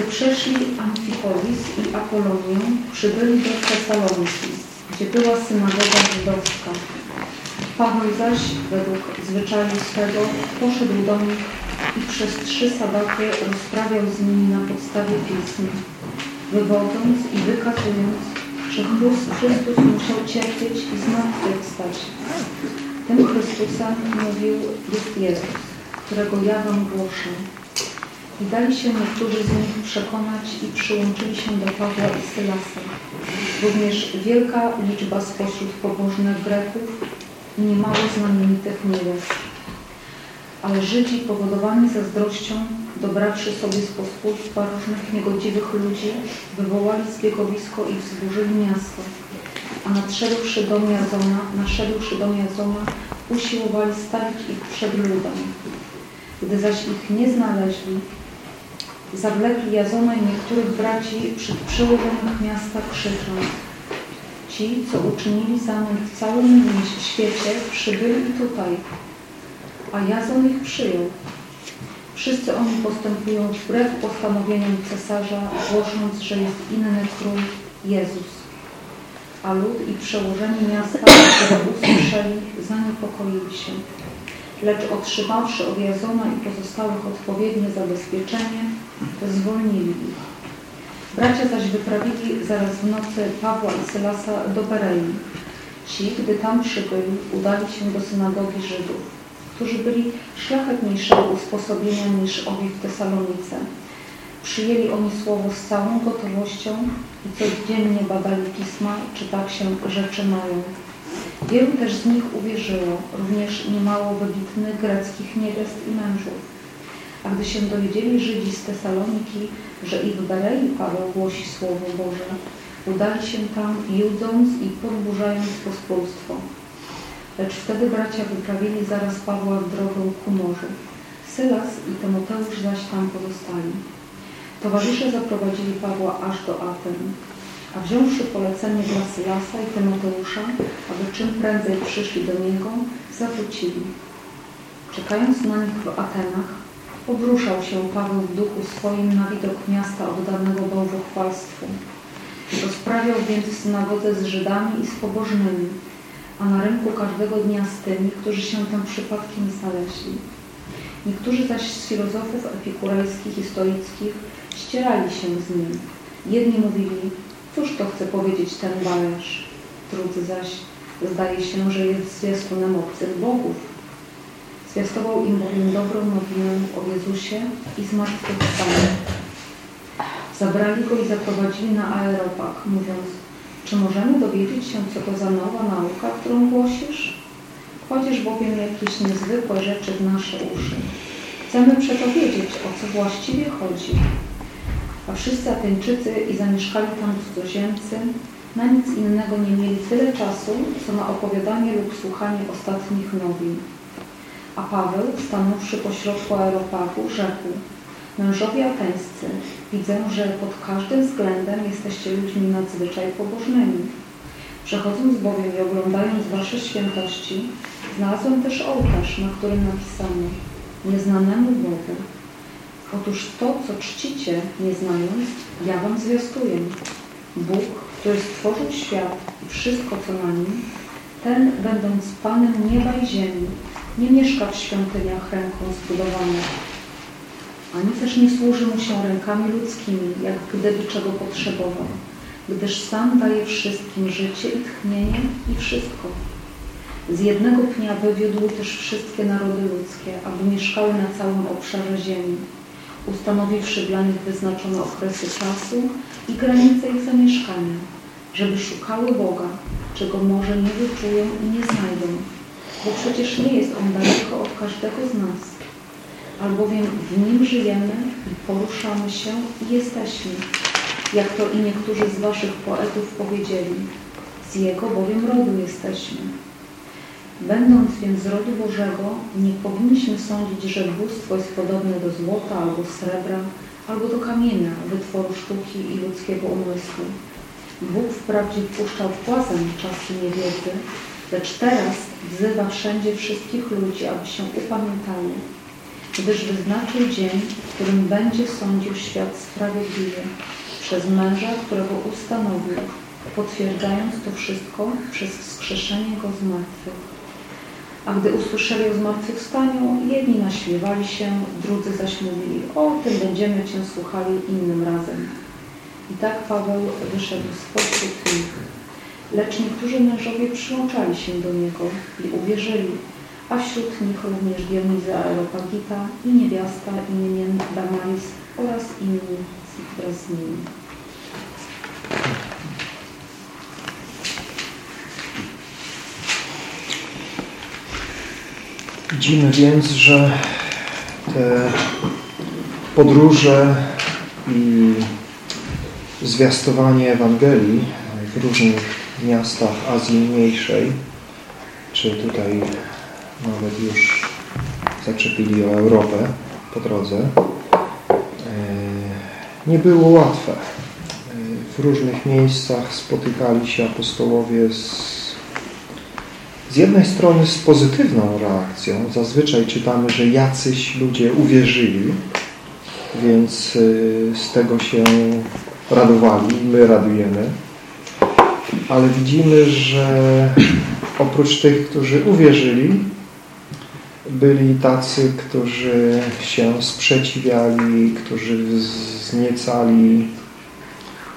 Gdy przeszli Amfipolis i Apolonię, przybyli do Tesaloniki, gdzie była synagoga żydowska. Paweł zaś, według zwyczaju swego, poszedł do nich i przez trzy sabaty rozprawiał z nimi na podstawie pism, wywodząc i wykazując, że Chrystus musiał cierpieć i zmartwychwstać. Tym Chrystusem mówił jest Jezus, którego ja wam głoszę. I dali się niektórzy z nich przekonać i przyłączyli się do Pawła i Sylasa. Również wielka liczba spośród pobożnych Greków i niemało znamienitych niewiast. Ale Żydzi powodowani zazdrością, dobrawszy sobie z pospólstwa różnych niegodziwych ludzi, wywołali zbiegowisko i wzburzyli miasto. A nadszedłszy do Jazona, naszedłszy do Jazona, usiłowali stawić ich przed ludem. Gdy zaś ich nie znaleźli, zawlekli Jazona i niektórych braci przy przełożonych miasta krzycząc Ci, co uczynili zamęt w całym świecie, przybyli tutaj, a Jazon ich przyjął. Wszyscy oni postępują wbrew postanowieniom cesarza, głosząc, że jest inny król Jezus. A lud i przełożeni miasta, które usłyszeli, zaniepokoili się. Lecz otrzymawszy od Jazona i pozostałych odpowiednie zabezpieczenie, zwolnili ich. Bracia zaś wyprawili zaraz w nocy Pawła i Sylasa do Berei. Ci, gdy tam przybyli, udali się do synagogi Żydów, którzy byli szlachetniejszego usposobienia niż owi w Tesalonice. Przyjęli oni słowo z całą gotowością i codziennie badali pisma, czy tak się rzeczy mają. Wielu też z nich uwierzyło, również niemało wybitnych greckich niewiast i mężów. A gdy się dowiedzieli Żydzi z Tesaloniki, że i w Berei Paweł głosi Słowo Boże, udali się tam, judząc i podburzając pospólstwo. Lecz wtedy bracia wyprawili zaraz Pawła w drogę ku morzu. Sylas i Tymoteusz zaś tam pozostali. Towarzysze zaprowadzili Pawła aż do Aten, a wziąwszy polecenie dla Sylasa i Tymoteusza, aby czym prędzej przyszli do niego, zawrócili. Czekając na nich w Atenach, Obruszał się Paweł w duchu swoim na widok miasta oddanego bałwochwalstwu. Rozprawiał więc w synagodze z Żydami i z pobożnymi, a na rynku każdego dnia z tymi, którzy się tam przypadkiem znaleźli. Niektórzy zaś z filozofów epikurejskich i stoickich ścierali się z nim. Jedni mówili, cóż to chce powiedzieć ten balerz? Drudzy zaś, zdaje się, że jest zwiastunem obcych bogów. Zwiastował im bowiem dobrą nowinę o Jezusie i zmartwychwstaniu. Zabrali go i zaprowadzili na aeropag, mówiąc, czy możemy dowiedzieć się, co to za nowa nauka, którą głosisz? Kładziesz bowiem jakieś niezwykłe rzeczy w nasze uszy. Chcemy przeto wiedzieć, o co właściwie chodzi. A wszyscy Ateńczycy i zamieszkali tam cudzoziemcy na nic innego nie mieli tyle czasu, co na opowiadanie lub słuchanie ostatnich nowin. A Paweł, stanąwszy pośrodku aeropagu, rzekł Mężowie ateńscy, widzę, że pod każdym względem jesteście ludźmi nadzwyczaj pobożnymi. Przechodząc bowiem i oglądając wasze świętości, znalazłem też ołtarz, na którym napisano Nieznanemu Bogu. Otóż to, co czcicie, nie znając, ja wam zwiastuję. Bóg, który stworzył świat i wszystko, co na nim, ten, będąc Panem nieba i ziemi, nie mieszka w świątyniach ręką zbudowanych, ani też nie służy mu się rękami ludzkimi, jak gdyby czego potrzebował, gdyż sam daje wszystkim życie i tchnienie i wszystko. Z jednego pnia wywiódł też wszystkie narody ludzkie, aby mieszkały na całym obszarze ziemi, ustanowiwszy dla nich wyznaczone okresy czasu i granice ich zamieszkania, żeby szukały Boga, czego może nie wyczują i nie znajdą, bo przecież nie jest On daleko od każdego z nas, albowiem w Nim żyjemy i poruszamy się i jesteśmy, jak to i niektórzy z Waszych poetów powiedzieli, z Jego bowiem rodu jesteśmy. Będąc więc z rodu Bożego, nie powinniśmy sądzić, że bóstwo jest podobne do złota albo srebra, albo do kamienia, wytworu sztuki i ludzkiego umysłu. Bóg wprawdzie wpuszczał w płazem czasy niewiedzy, lecz teraz wzywa wszędzie wszystkich ludzi, aby się upamiętali. gdyż wyznaczył dzień, w którym będzie sądził świat sprawiedliwie przez męża, którego ustanowił, potwierdzając to wszystko przez wskrzeszenie go z martwych. A gdy usłyszeli o zmartwychwstaniu, jedni naśmiewali się, drudzy zaś mówili, o tym będziemy Cię słuchali innym razem. I tak Paweł wyszedł spośród nich. Lecz niektórzy mężowie przyłączali się do niego i uwierzyli, a wśród nich również Dioniza Areopagita i niewiasta imieniem Damaris oraz inni wraz z nimi. Widzimy więc, że te podróże i zwiastowanie Ewangelii w różnych miastach Azji Mniejszej, czy tutaj nawet już zaczepili o Europę po drodze, e, nie było łatwe. E, w różnych miejscach spotykali się apostołowie z z jednej strony z pozytywną reakcją. Zazwyczaj czytamy, że jacyś ludzie uwierzyli, więc y, z tego się radowali, my radujemy. Ale widzimy, że oprócz tych, którzy uwierzyli, byli tacy, którzy się sprzeciwiali, którzy zniecali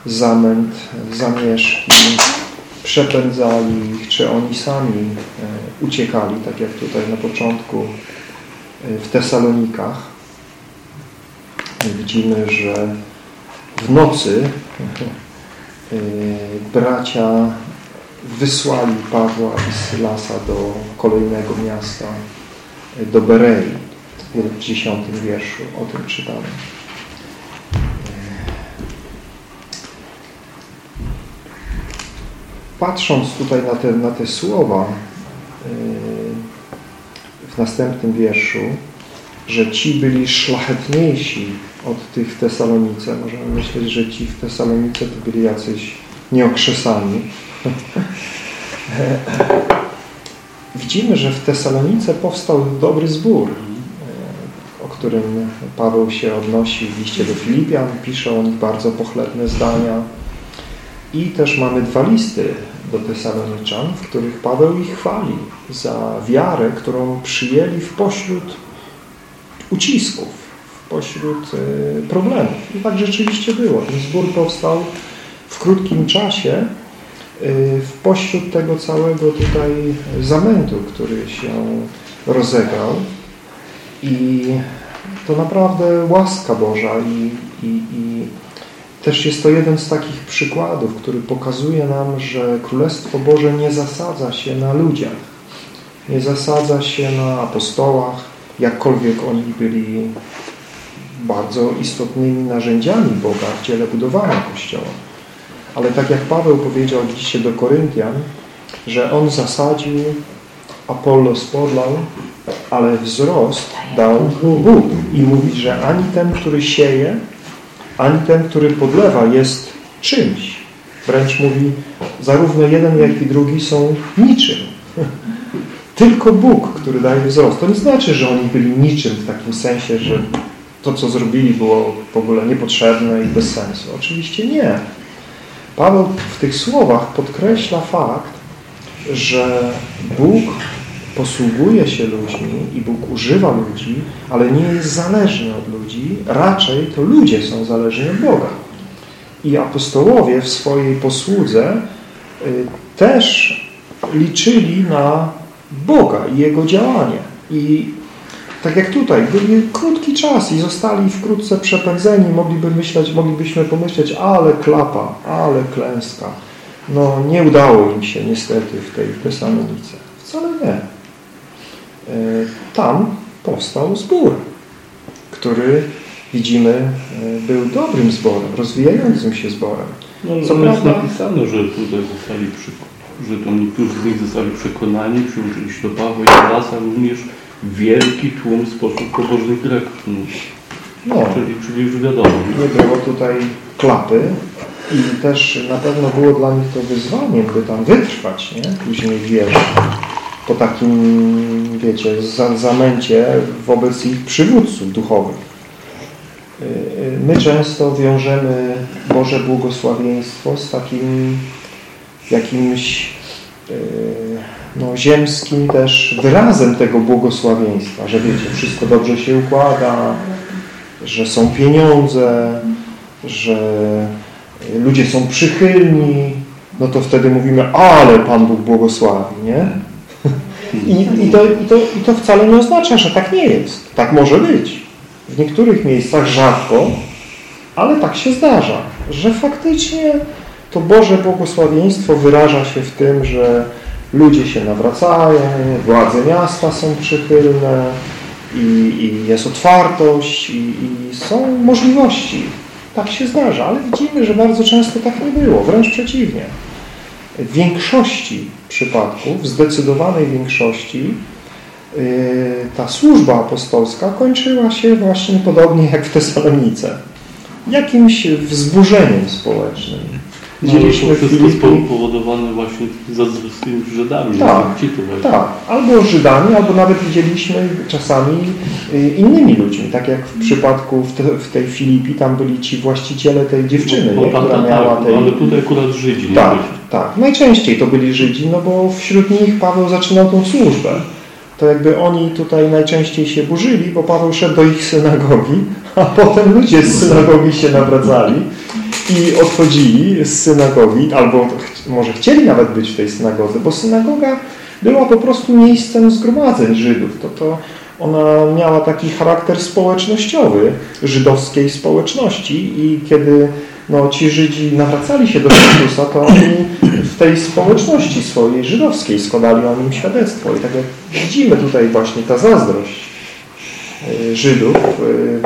zamęt, zamieszki, przepędzali ich, czy oni sami e, uciekali, tak jak tutaj na początku e, w Tesalonikach. Widzimy, że w nocy bracia wysłali Pawła i Sylasa do kolejnego miasta, do Berei. W dziesiątym wierszu o tym czytamy. patrząc tutaj na te, na te słowa w następnym wierszu, że ci byli szlachetniejsi od tych w Tesalonice. Możemy myśleć, że ci w Tesalonice to byli jacyś nieokrzesani. Widzimy, że w Tesalonice powstał dobry zbór, o którym Paweł się odnosi w liście do Filipian. Pisze o nich bardzo pochlebne zdania. I też mamy dwa listy do Tesaloniczan, w których Paweł ich chwali za wiarę, którą przyjęli w pośród ucisków, pośród e, problemów. I tak rzeczywiście było. Ten zbór powstał w krótkim czasie w pośród tego całego tutaj zamętu, który się rozegrał. I to naprawdę łaska Boża i, i, i też jest to jeden z takich przykładów, który pokazuje nam, że Królestwo Boże nie zasadza się na ludziach, nie zasadza się na apostołach, jakkolwiek oni byli bardzo istotnymi narzędziami Boga w dziele budowania Kościoła. Ale tak jak Paweł powiedział dzisiaj do Koryntian, że on zasadził, Apollos podlał, ale wzrost dał Bóg. I mówi, że ani ten, który sieje, ani ten, który podlewa jest czymś. Wręcz mówi, zarówno jeden, jak i drugi są niczym. Tylko Bóg, który daje wzrost. To nie znaczy, że oni byli niczym w takim sensie, że to, co zrobili, było w ogóle niepotrzebne i bez sensu. Oczywiście nie. Paweł w tych słowach podkreśla fakt, że Bóg posługuje się ludźmi i Bóg używa ludzi, ale nie jest zależny od ludzi. Raczej to ludzie są zależni od Boga. I apostołowie w swojej posłudze y, też liczyli na Boga i Jego działanie. I tak jak tutaj, byli krótki czas i zostali wkrótce przepędzeni, mogliby myśleć, moglibyśmy pomyśleć, ale klapa, ale klęska. No nie udało im się niestety w tej Tesalonice. Wcale nie. E, tam powstał zbór, który widzimy e, był dobrym zborem, rozwijającym się zborem. No, Co jest napisane, że tutaj zostali że to niektórzy z nich zostali przekonani, przyłączyli się do Pawła i Tarasa, również wielki tłum spośród pobożnych Greków. No, czyli, czyli już wiadomo. Nie było tutaj klapy i też na pewno było dla nich to wyzwaniem, by tam wytrwać, nie? Później w wierze. po takim, wiecie, zamęcie wobec ich przywódców duchowych. Y, y, my często wiążemy Boże błogosławieństwo z takim jakimś y, no, ziemskim też wyrazem tego błogosławieństwa, że wiecie, wszystko dobrze się układa, że są pieniądze, że ludzie są przychylni, no to wtedy mówimy, ale Pan Bóg błogosławi, nie? I, i, to, i, to, I to wcale nie oznacza, że tak nie jest. Tak może być. W niektórych miejscach rzadko, ale tak się zdarza, że faktycznie to Boże błogosławieństwo wyraża się w tym, że ludzie się nawracają, władze miasta są przychylne i, i jest otwartość i, i są możliwości. Tak się zdarza, ale widzimy, że bardzo często tak nie było, wręcz przeciwnie. W większości przypadków, w zdecydowanej większości y, ta służba apostolska kończyła się właśnie podobnie jak w Tesalonice. Jakimś wzburzeniem społecznym. Widzieliśmy no, wszystko spowodowane właśnie zazdrosnymi Żydami. Tak, tak, albo Żydami, albo nawet widzieliśmy czasami y, innymi ludźmi. Tak jak w przypadku w, te, w tej Filipi, tam byli ci właściciele tej dziewczyny, no, nie, która tak, miała tak, tej... Ale tutaj akurat Żydzi. Tak, tak. Najczęściej to byli Żydzi, no bo wśród nich Paweł zaczynał tą służbę. To jakby oni tutaj najczęściej się burzyli, bo Paweł szedł do ich synagogi, a potem ludzie z synagogi się nawracali i odchodzili z synagogi, albo może chcieli nawet być w tej synagodze, bo synagoga była po prostu miejscem zgromadzeń Żydów. To, to ona miała taki charakter społecznościowy żydowskiej społeczności i kiedy no, ci Żydzi nawracali się do Chrystusa, to oni w tej społeczności swojej żydowskiej składali o nim świadectwo. I tak jak widzimy tutaj właśnie ta zazdrość y, Żydów, y,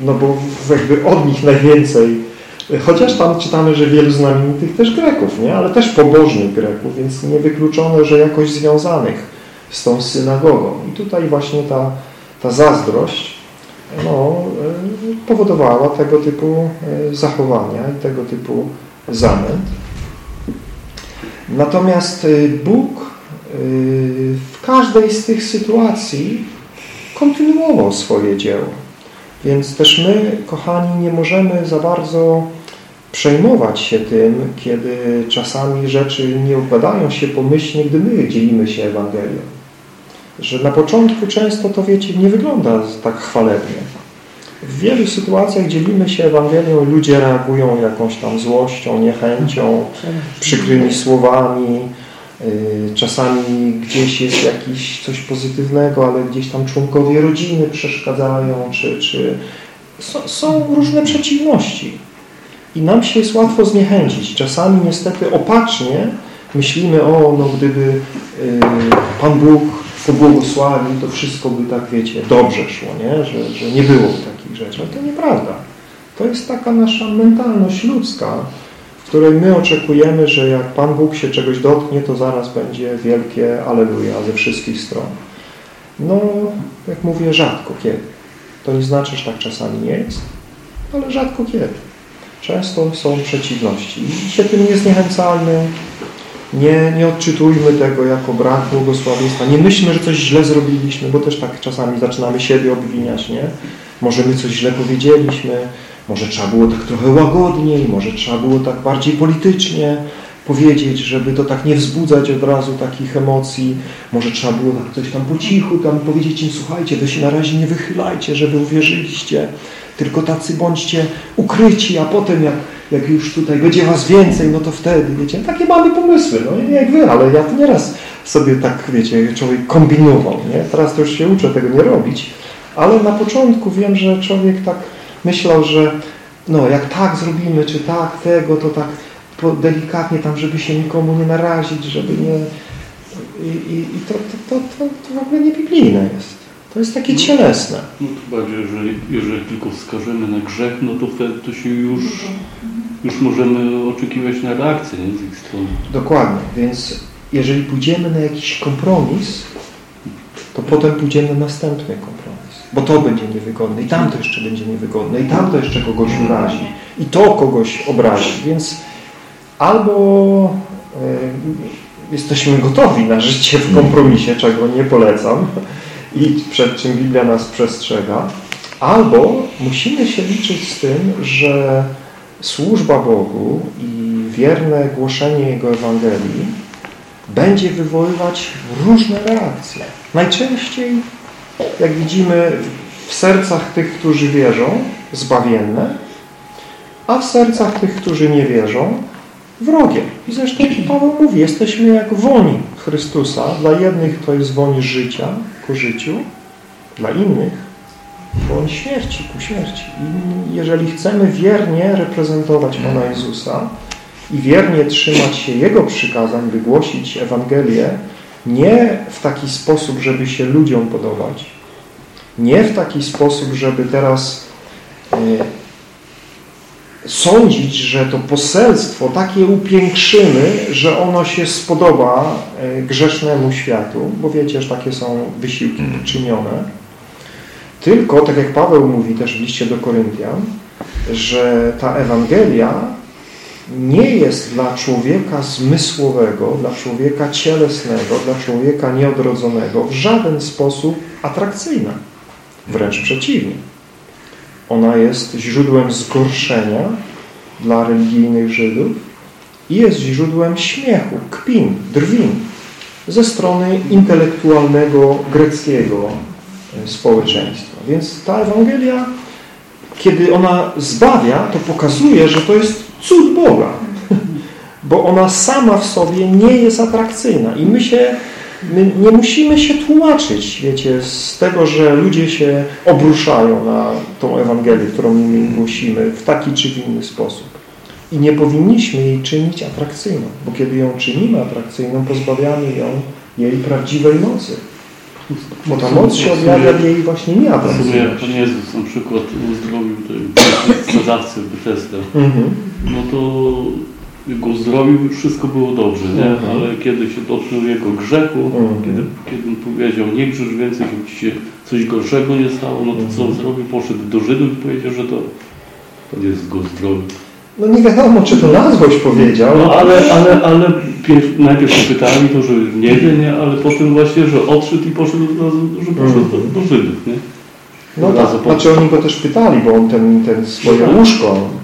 no bo jakby od nich najwięcej Chociaż tam czytamy, że wielu znamienitych też Greków, nie? ale też pobożnych Greków, więc niewykluczone, że jakoś związanych z tą synagogą. I tutaj właśnie ta, ta zazdrość no, e, powodowała tego typu e, zachowania i tego typu zamęt. Natomiast e, Bóg w każdej z tych sytuacji kontynuował swoje dzieło. Więc też my, kochani, nie możemy za bardzo przejmować się tym, kiedy czasami rzeczy nie układają się pomyślnie, gdy my dzielimy się Ewangelią. Że na początku często to, wiecie, nie wygląda tak chwalebnie. W wielu sytuacjach dzielimy się Ewangelią i ludzie reagują jakąś tam złością, niechęcią, przykrymi słowami. Y, czasami gdzieś jest jakiś coś pozytywnego, ale gdzieś tam członkowie rodziny przeszkadzają, czy, czy... są różne przeciwności. I nam się jest łatwo zniechęcić. Czasami niestety opacznie myślimy, o, no gdyby y, Pan Bóg pobłogosławił, to wszystko by tak, wiecie, dobrze szło, nie? Że, że nie było takich rzeczy. Ale to nieprawda. To jest taka nasza mentalność ludzka, w której my oczekujemy, że jak Pan Bóg się czegoś dotknie, to zaraz będzie wielkie Aleluja ze wszystkich stron. No, jak mówię, rzadko kiedy. To nie znaczy, że tak czasami nie jest, ale rzadko kiedy. Często są przeciwności. I się tym nie zniechęcajmy, nie, nie odczytujmy tego jako brak błogosławieństwa. Nie myślmy, że coś źle zrobiliśmy, bo też tak czasami zaczynamy siebie obwiniać, nie? Może my coś źle powiedzieliśmy, może trzeba było tak trochę łagodniej, może trzeba było tak bardziej politycznie powiedzieć, żeby to tak nie wzbudzać od razu takich emocji. Może trzeba było tak coś tam po cichu tam powiedzieć im, słuchajcie, wy się na razie nie wychylajcie, żeby uwierzyliście tylko tacy bądźcie ukryci, a potem jak, jak już tutaj będzie was więcej, no to wtedy, wiecie, takie mamy pomysły, no nie jak wy, ale ja nieraz sobie tak, wiecie, człowiek kombinował, nie? Teraz to już się uczę tego nie robić, ale na początku wiem, że człowiek tak myślał, że no jak tak zrobimy, czy tak tego, to tak delikatnie tam, żeby się nikomu nie narazić, żeby nie... I, i, i to, to, to, to w ogóle nie biblijne jest. To jest takie cielesne. No to bardziej, jeżeli, jeżeli tylko wskażemy na grzech, no to wtedy to się już, już możemy oczekiwać na reakcję nie, z ich strony. Dokładnie, więc jeżeli pójdziemy na jakiś kompromis, to potem pójdziemy na następny kompromis. Bo to będzie niewygodne i tamto jeszcze będzie niewygodne i tamto jeszcze kogoś urazi i to kogoś obrazi. Więc albo jesteśmy gotowi na życie w kompromisie, czego nie polecam i przed czym Biblia nas przestrzega, albo musimy się liczyć z tym, że służba Bogu i wierne głoszenie Jego Ewangelii będzie wywoływać różne reakcje. Najczęściej, jak widzimy, w sercach tych, którzy wierzą, zbawienne, a w sercach tych, którzy nie wierzą, wrogie. I zresztą Paweł mówi, jesteśmy jak woń Chrystusa. Dla jednych to jest woń życia ku życiu, dla innych woń śmierci ku śmierci. I jeżeli chcemy wiernie reprezentować Pana Jezusa i wiernie trzymać się Jego przykazań, by głosić Ewangelię, nie w taki sposób, żeby się ludziom podobać, nie w taki sposób, żeby teraz e, sądzić, że to poselstwo takie upiększymy, że ono się spodoba e, grzesznemu światu, bo wiecie, że takie są wysiłki czynione. Tylko, tak jak Paweł mówi też w liście do Koryntian, że ta Ewangelia nie jest dla człowieka zmysłowego, dla człowieka cielesnego, dla człowieka nieodrodzonego w żaden sposób atrakcyjna. Wręcz przeciwnie. Ona jest źródłem zgorszenia dla religijnych Żydów i jest źródłem śmiechu, kpin, drwin ze strony intelektualnego greckiego e, społeczeństwa. Więc ta Ewangelia, kiedy ona zbawia, to pokazuje, że to jest cud Boga, bo ona sama w sobie nie jest atrakcyjna i my się My nie musimy się tłumaczyć, wiecie, z tego, że ludzie się obruszają na tą Ewangelię, którą my głosimy w taki czy w inny sposób. I nie powinniśmy jej czynić atrakcyjną, bo kiedy ją czynimy atrakcyjną, pozbawiamy ją jej prawdziwej mocy. Bo ta moc się objawia w jej właśnie W sumie jak Pan Jezus na przykład uzdrowił tej sprzedawcy w Bethesda, Mhm. no to go uzdrowił i wszystko było dobrze, nie? Mhm. Ale kiedy się dotknął jego grzechu, Mhm. kiedy, kiedy powiedział nie grzesz więcej, żeby ci się coś gorszego nie stało, no to co on zrobił? Poszedł do Żydów i powiedział, że to Pan Jezus go uzdrowił. No nie wiadomo, czy to na złość powiedział. No ale, ale, ale pierw, najpierw pytali to, że nie wie, nie? Ale potem właśnie, że odszedł i poszedł, razu, że poszedł do, do Żydów, nie? No tak, znaczy oni go też pytali, bo on ten, ten swoje łóżko ten, ten O,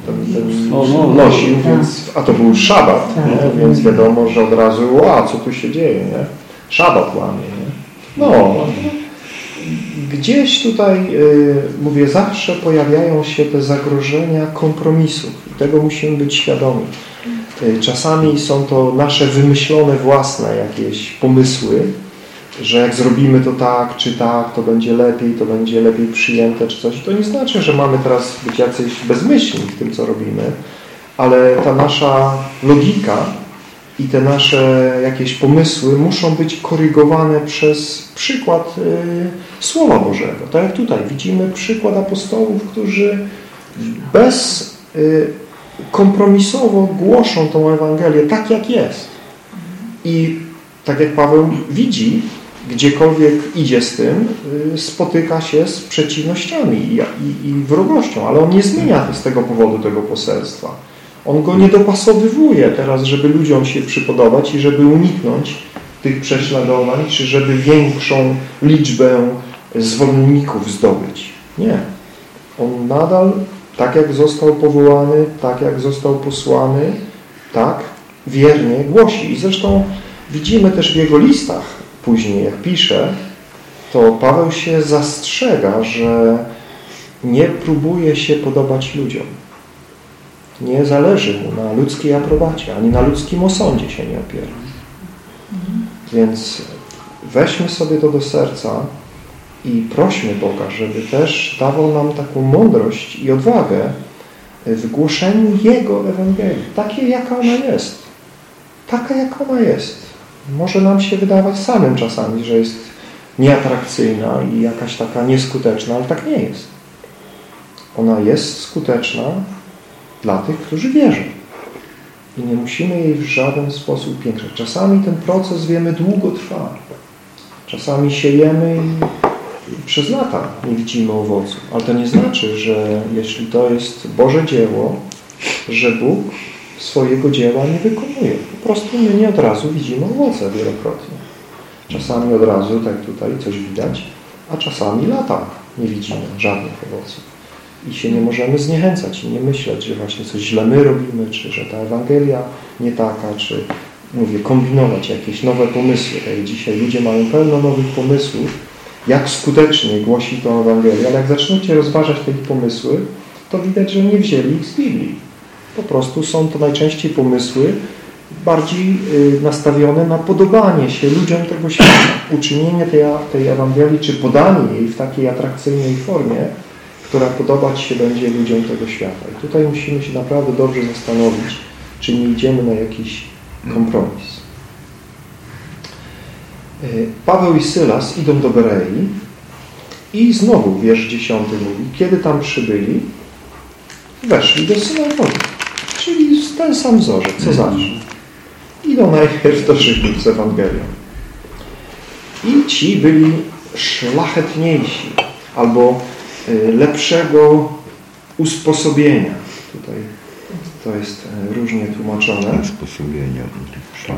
no, no. nosił, więc, a to był szabat, Tak. nie? więc wiadomo, że od razu, a co tu się dzieje, nie? Szabat łamie, nie? No, gdzieś tutaj, y, mówię, zawsze pojawiają się te zagrożenia kompromisów i tego musimy być świadomi. Y, Czasami są to nasze wymyślone własne jakieś pomysły, że jak zrobimy to tak, czy tak, to będzie lepiej, to będzie lepiej przyjęte, czy coś. To nie znaczy, że mamy teraz być jacyś bezmyślni w tym, co robimy, ale ta nasza logika i te nasze jakieś pomysły muszą być korygowane przez przykład y, Słowa Bożego. Tak jak tutaj widzimy przykład apostołów, którzy bez y, kompromisowo głoszą tą Ewangelię tak, jak jest. I tak jak Paweł widzi, gdziekolwiek idzie z tym, y, spotyka się z przeciwnościami i, i, i wrogością, ale on nie zmienia z tego powodu tego poselstwa. On go nie dopasowywuje teraz, żeby ludziom się przypodobać i żeby uniknąć tych prześladowań, czy żeby większą liczbę zwolenników zdobyć. Nie. On nadal, tak jak został powołany, tak jak został posłany, tak wiernie głosi. I zresztą widzimy też w jego listach później, jak pisze, to Paweł się zastrzega, że nie próbuje się podobać ludziom. Nie zależy mu na ludzkiej aprobacie, ani na ludzkim osądzie się nie opiera. Więc weźmy sobie to do serca i prośmy Boga, żeby też dawał nam taką mądrość i odwagę w głoszeniu Jego Ewangelii, takiej jaka ona jest. Taka jak ona jest. Może nam się wydawać samym czasami, że jest nieatrakcyjna i jakaś taka nieskuteczna, ale tak nie jest. Ona jest skuteczna dla tych, którzy wierzą. I nie musimy jej w żaden sposób piękrzać. Czasami ten proces, wiemy, długo trwa. Czasami siejemy i przez lata nie widzimy owocu. Ale to nie znaczy, że jeśli to jest Boże dzieło, że Bóg swojego dzieła nie wykonuje. Po prostu my nie od razu widzimy owoce wielokrotnie. Czasami od razu, tak tutaj, coś widać, a czasami lata nie widzimy żadnych owoców. I się nie możemy zniechęcać i nie myśleć, że właśnie coś źle my robimy, czy że ta Ewangelia nie taka, czy mówię, kombinować jakieś nowe pomysły. Tak dzisiaj ludzie mają pełno nowych pomysłów, jak skutecznie głosi tą Ewangelię, ale jak zaczniecie rozważać te pomysły, to widać, że nie wzięli ich z Biblii. Po prostu są to najczęściej pomysły bardziej y, nastawione na podobanie się ludziom tego świata. Uczynienie tej, tej Ewangelii, czy podanie jej w takiej atrakcyjnej formie, która podobać się będzie ludziom tego świata. I tutaj musimy się naprawdę dobrze zastanowić, czy nie idziemy na jakiś kompromis. Y, Paweł i Sylas idą do Berei i znowu wiersz dziesiąty mówi, kiedy tam przybyli, weszli do synagogi. Czyli ten sam wzorzec, co zawsze. Idą najpierw do Żydów z Ewangelią. I ci byli szlachetniejsi albo y, lepszego usposobienia. Tutaj to jest y, różnie tłumaczone. Usposobienia. Tak.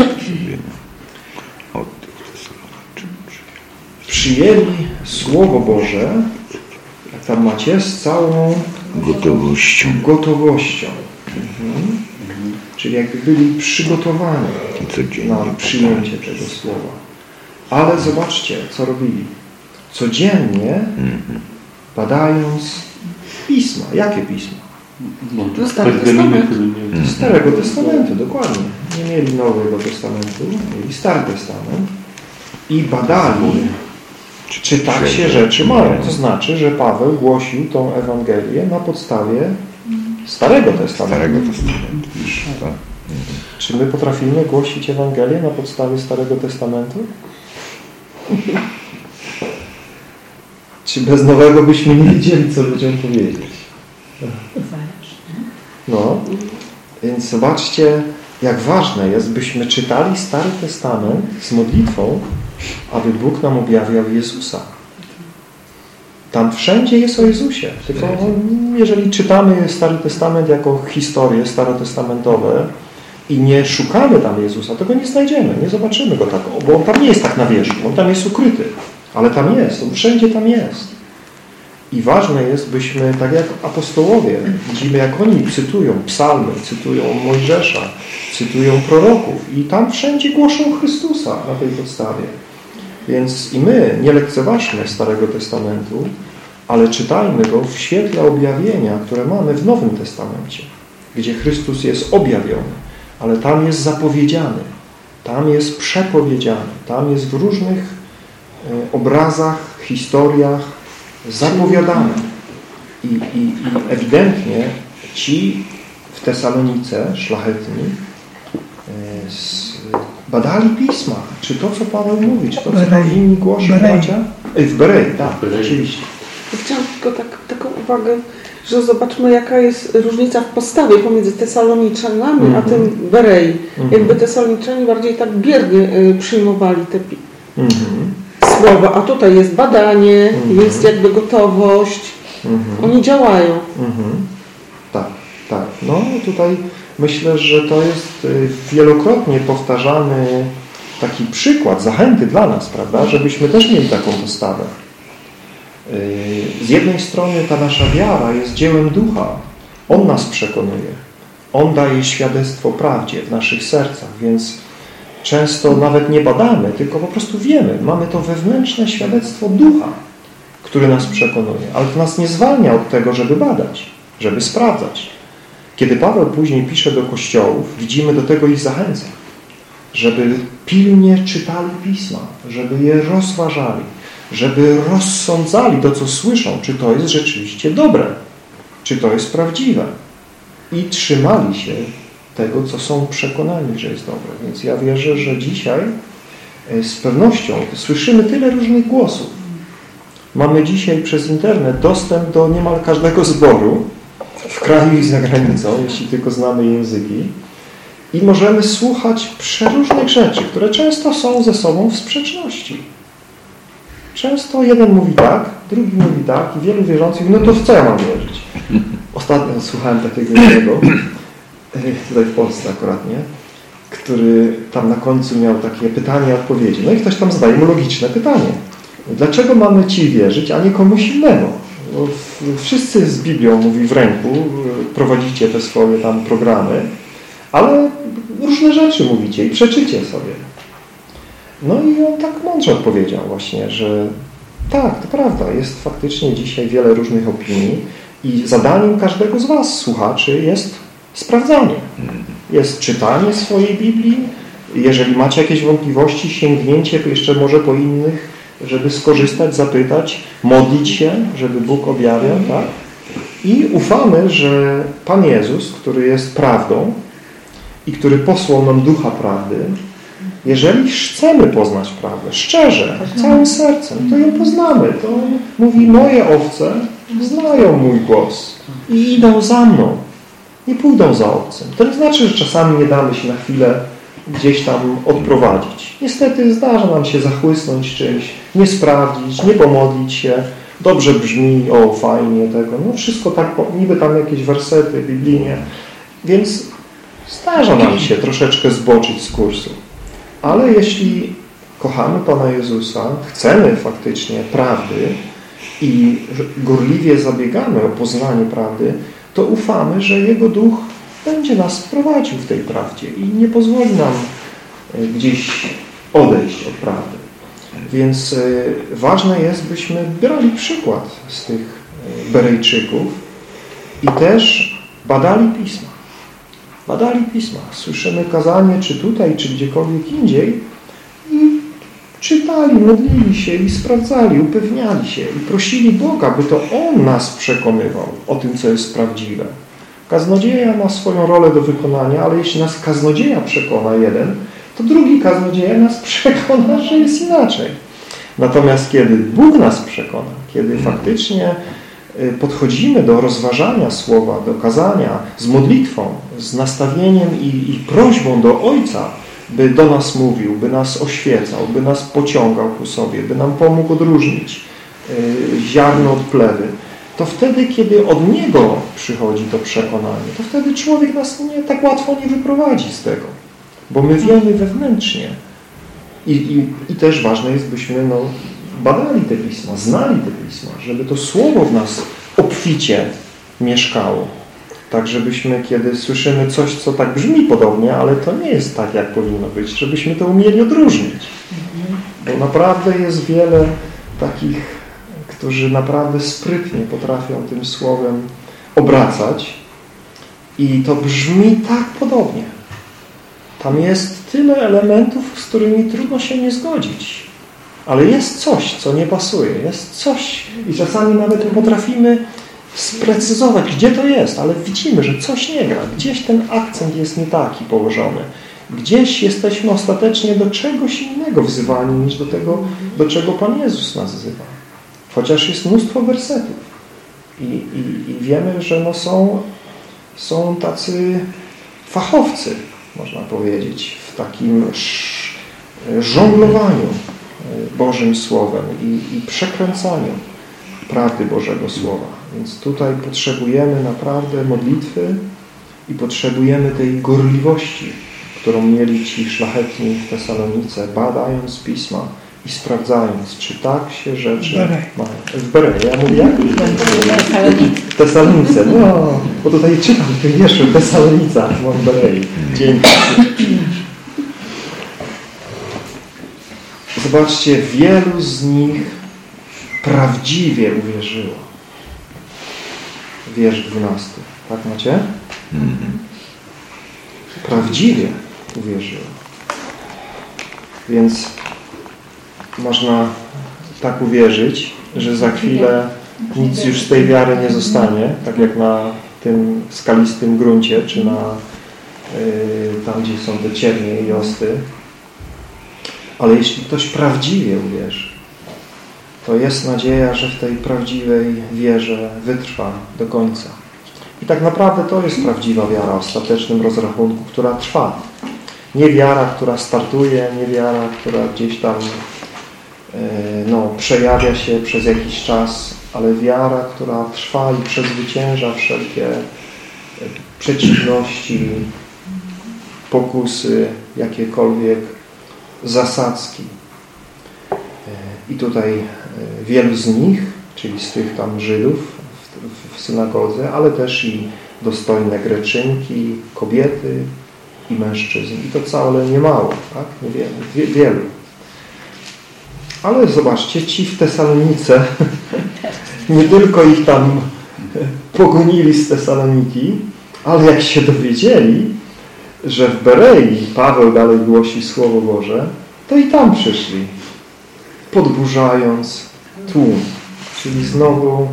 Usposobienia. Od tych Przyjęli Słowo Boże, jak tam macie, z całą Gotowością. gotowością. Mhm. Czyli jakby byli przygotowani Codziennie. na przyjęcie tego słowa. Ale zobaczcie, co robili. Codziennie Mhm. badając pisma. Jakie pisma? No, To Stary Testament. które nie... Starego Testamentu, dokładnie. Nie mieli Nowego Testamentu, mieli Stary Testament i badali, czy tak się rzeczy mają. To znaczy, że Paweł głosił tą Ewangelię na podstawie Starego Testamentu. Starego Testamentu. Tak. Czy my potrafimy głosić Ewangelię na podstawie Starego Testamentu? Czy bez Nowego byśmy nie wiedzieli, co ludziom powiedzieć? No, więc zobaczcie, jak ważne jest, byśmy czytali Stary Testament z modlitwą, aby Bóg nam objawiał Jezusa. Tam wszędzie jest o Jezusie. Tylko jeżeli czytamy Stary Testament jako historie starotestamentowe i nie szukamy tam Jezusa, to go nie znajdziemy, nie zobaczymy go tak, bo on tam nie jest tak na wierzchu, on tam jest ukryty, ale tam jest, on wszędzie tam jest. I ważne jest, byśmy, tak jak apostołowie, widzimy jak oni cytują psalmy, cytują Mojżesza, cytują proroków i tam wszędzie głoszą Chrystusa na tej podstawie. Więc i my nie lekceważmy Starego Testamentu, ale czytajmy go w świetle objawienia, które mamy w Nowym Testamencie, gdzie Chrystus jest objawiony, ale tam jest zapowiedziany, tam jest przepowiedziany, tam jest w różnych e, obrazach, historiach zapowiadane. I, i, I ewidentnie ci w Tesalonice, szlachetni, e, z- badali Pisma. Czy to, co Paweł mówi, czy to, co tam inni głosi bracia? E, W Berei, tak, oczywiście. Chciałam tylko tak, taką uwagę, że zobaczmy jaka jest różnica w postawie pomiędzy Tesaloniczanami a Mhm. tym Berei. Mhm. Jakby Tesaloniczanie bardziej tak biernie y, przyjmowali te pi- Mhm. słowa, a tutaj jest badanie, Mhm. jest jakby gotowość. Mhm. Oni działają. Tak, tak. No tutaj myślę, że to jest y, wielokrotnie powtarzany taki przykład, zachęty dla nas, prawda, żebyśmy też mieli taką postawę. Y, Z jednej strony ta nasza wiara jest dziełem ducha. On nas przekonuje. On daje świadectwo prawdzie w naszych sercach, więc często nawet nie badamy, tylko po prostu wiemy. Mamy to wewnętrzne świadectwo ducha, który nas przekonuje. Ale to nas nie zwalnia od tego, żeby badać, żeby sprawdzać. Kiedy Paweł później pisze do kościołów, widzimy do tego ich zachęca, żeby pilnie czytali Pisma, żeby je rozważali, żeby rozsądzali to, co słyszą, czy to jest rzeczywiście dobre, czy to jest prawdziwe i trzymali się tego, co są przekonani, że jest dobre. Więc ja wierzę, że dzisiaj e, z pewnością słyszymy tyle różnych głosów. Mamy dzisiaj przez internet dostęp do niemal każdego zboru w kraju i za granicą, jeśli tylko znamy języki. I możemy słuchać przeróżnych rzeczy, które często są ze sobą w sprzeczności. Często jeden mówi tak, drugi mówi tak i wielu wierzących, no to w co ja mam wierzyć? Ostatnio słuchałem takiego jednego, tutaj w Polsce akurat, nie? który tam na końcu miał takie pytanie odpowiedzi. No i ktoś tam zadaje mu logiczne pytanie. Dlaczego mamy Ci wierzyć, a nie komuś innemu? Bo wszyscy z Biblią, mówi w ręku, prowadzicie te swoje tam programy, ale różne rzeczy mówicie i przeczycie sobie. No i on tak mądrze odpowiedział właśnie, że tak, to prawda, jest faktycznie dzisiaj wiele różnych opinii i zadaniem każdego z Was, słuchaczy, jest sprawdzanie. Jest czytanie swojej Biblii, jeżeli macie jakieś wątpliwości, sięgnięcie jeszcze może po innych, żeby skorzystać, zapytać, modlić się, żeby Bóg objawiał, tak? I ufamy, że Pan Jezus, który jest prawdą i który posłał nam Ducha Prawdy, jeżeli chcemy poznać prawdę, szczerze, całym sercem, to ją poznamy. To mówi, moje owce znają mój głos i idą za mną. Nie pójdą za obcym. To nie znaczy, że czasami nie damy się na chwilę gdzieś tam odprowadzić. Niestety zdarza nam się zachłysnąć czymś, nie sprawdzić, nie pomodlić się. Dobrze brzmi, o fajnie tego. No wszystko tak, niby tam jakieś wersety biblijnie. Więc zdarza nam się troszeczkę zboczyć z kursu. Ale jeśli kochamy Pana Jezusa, chcemy faktycznie prawdy i gorliwie zabiegamy o poznanie prawdy, to ufamy, że Jego Duch będzie nas prowadził w tej prawdzie i nie pozwoli nam e, gdzieś odejść od prawdy. Więc e, ważne jest, byśmy brali przykład z tych e, Berejczyków i też badali Pisma. Badali Pisma. Słyszymy kazanie, czy tutaj, czy gdziekolwiek indziej i czytali, modlili się i sprawdzali, upewniali się i prosili Boga, by to On nas przekonywał o tym, co jest prawdziwe. Kaznodzieja ma swoją rolę do wykonania, ale jeśli nas kaznodzieja przekona jeden, to drugi kaznodzieja nas przekona, że jest inaczej. Natomiast kiedy Bóg nas przekona, kiedy faktycznie y, podchodzimy do rozważania słowa, do kazania z modlitwą, z nastawieniem i, i prośbą do Ojca, by do nas mówił, by nas oświecał, by nas pociągał ku sobie, by nam pomógł odróżnić y, ziarno od plewy, to wtedy, kiedy od Niego przychodzi to przekonanie, to wtedy człowiek nas nie, tak łatwo nie wyprowadzi z tego. Bo my wiemy wewnętrznie. I, i, i też ważne jest, byśmy no, badali te pisma, znali te pisma, żeby to słowo w nas obficie mieszkało. Tak, żebyśmy, kiedy słyszymy coś, co tak brzmi podobnie, ale to nie jest tak, jak powinno być, żebyśmy to umieli odróżnić. Bo naprawdę jest wiele takich, którzy naprawdę sprytnie potrafią tym słowem obracać i to brzmi tak podobnie. Tam jest tyle elementów, z którymi trudno się nie zgodzić. Ale jest coś, co nie pasuje. Jest coś i czasami nawet potrafimy sprecyzować, gdzie to jest, ale widzimy, że coś nie gra. Gdzieś ten akcent jest nie taki położony. Gdzieś jesteśmy ostatecznie do czegoś innego wzywani niż do tego, do czego Pan Jezus nas wzywa. Chociaż jest mnóstwo wersetów. I, i, i wiemy, że no są, są tacy fachowcy, można powiedzieć, w takim żonglowaniu e, Bożym Słowem i, i przekręcaniu prawdy Bożego Słowa. Więc tutaj potrzebujemy naprawdę modlitwy i potrzebujemy tej gorliwości, którą mieli ci szlachetni w Tesalonice, badając Pisma i sprawdzając, czy tak się rzeczy mają. W Berenie. Ja mówię, jak? Tesalonice. No, bo tutaj czytam w tych wierszy w Tesalonicach, mam Berei. Dzięki. Zobaczcie, wielu z nich prawdziwie uwierzyło. Wiersz 12. Tak macie? Prawdziwie uwierzyło. Więc można tak uwierzyć, że za chwilę nic już z tej wiary nie zostanie, tak jak na tym skalistym gruncie, czy na yy, tam, gdzie są te ciernie i osty. Ale jeśli ktoś prawdziwie uwierzy, to jest nadzieja, że w tej prawdziwej wierze wytrwa do końca. I tak naprawdę to jest prawdziwa wiara w ostatecznym rozrachunku, która trwa. Nie wiara, która startuje, nie wiara, która gdzieś tam no, przejawia się przez jakiś czas, ale wiara, która trwa i przezwycięża wszelkie e, przeciwności, pokusy, jakiekolwiek zasadzki. E, I tutaj e, wielu z nich, czyli z tych tam Żydów w, w synagodze, ale też i dostojne Greczynki, kobiety i mężczyzn. I to wcale nie mało, tak? Niewielu, wielu. Ale zobaczcie, ci w Tesalonice nie tylko ich tam pogonili z Tesaloniki, ale jak się dowiedzieli, że w Berei Paweł dalej głosi Słowo Boże, to i tam przyszli, podburzając tłum. Czyli znowu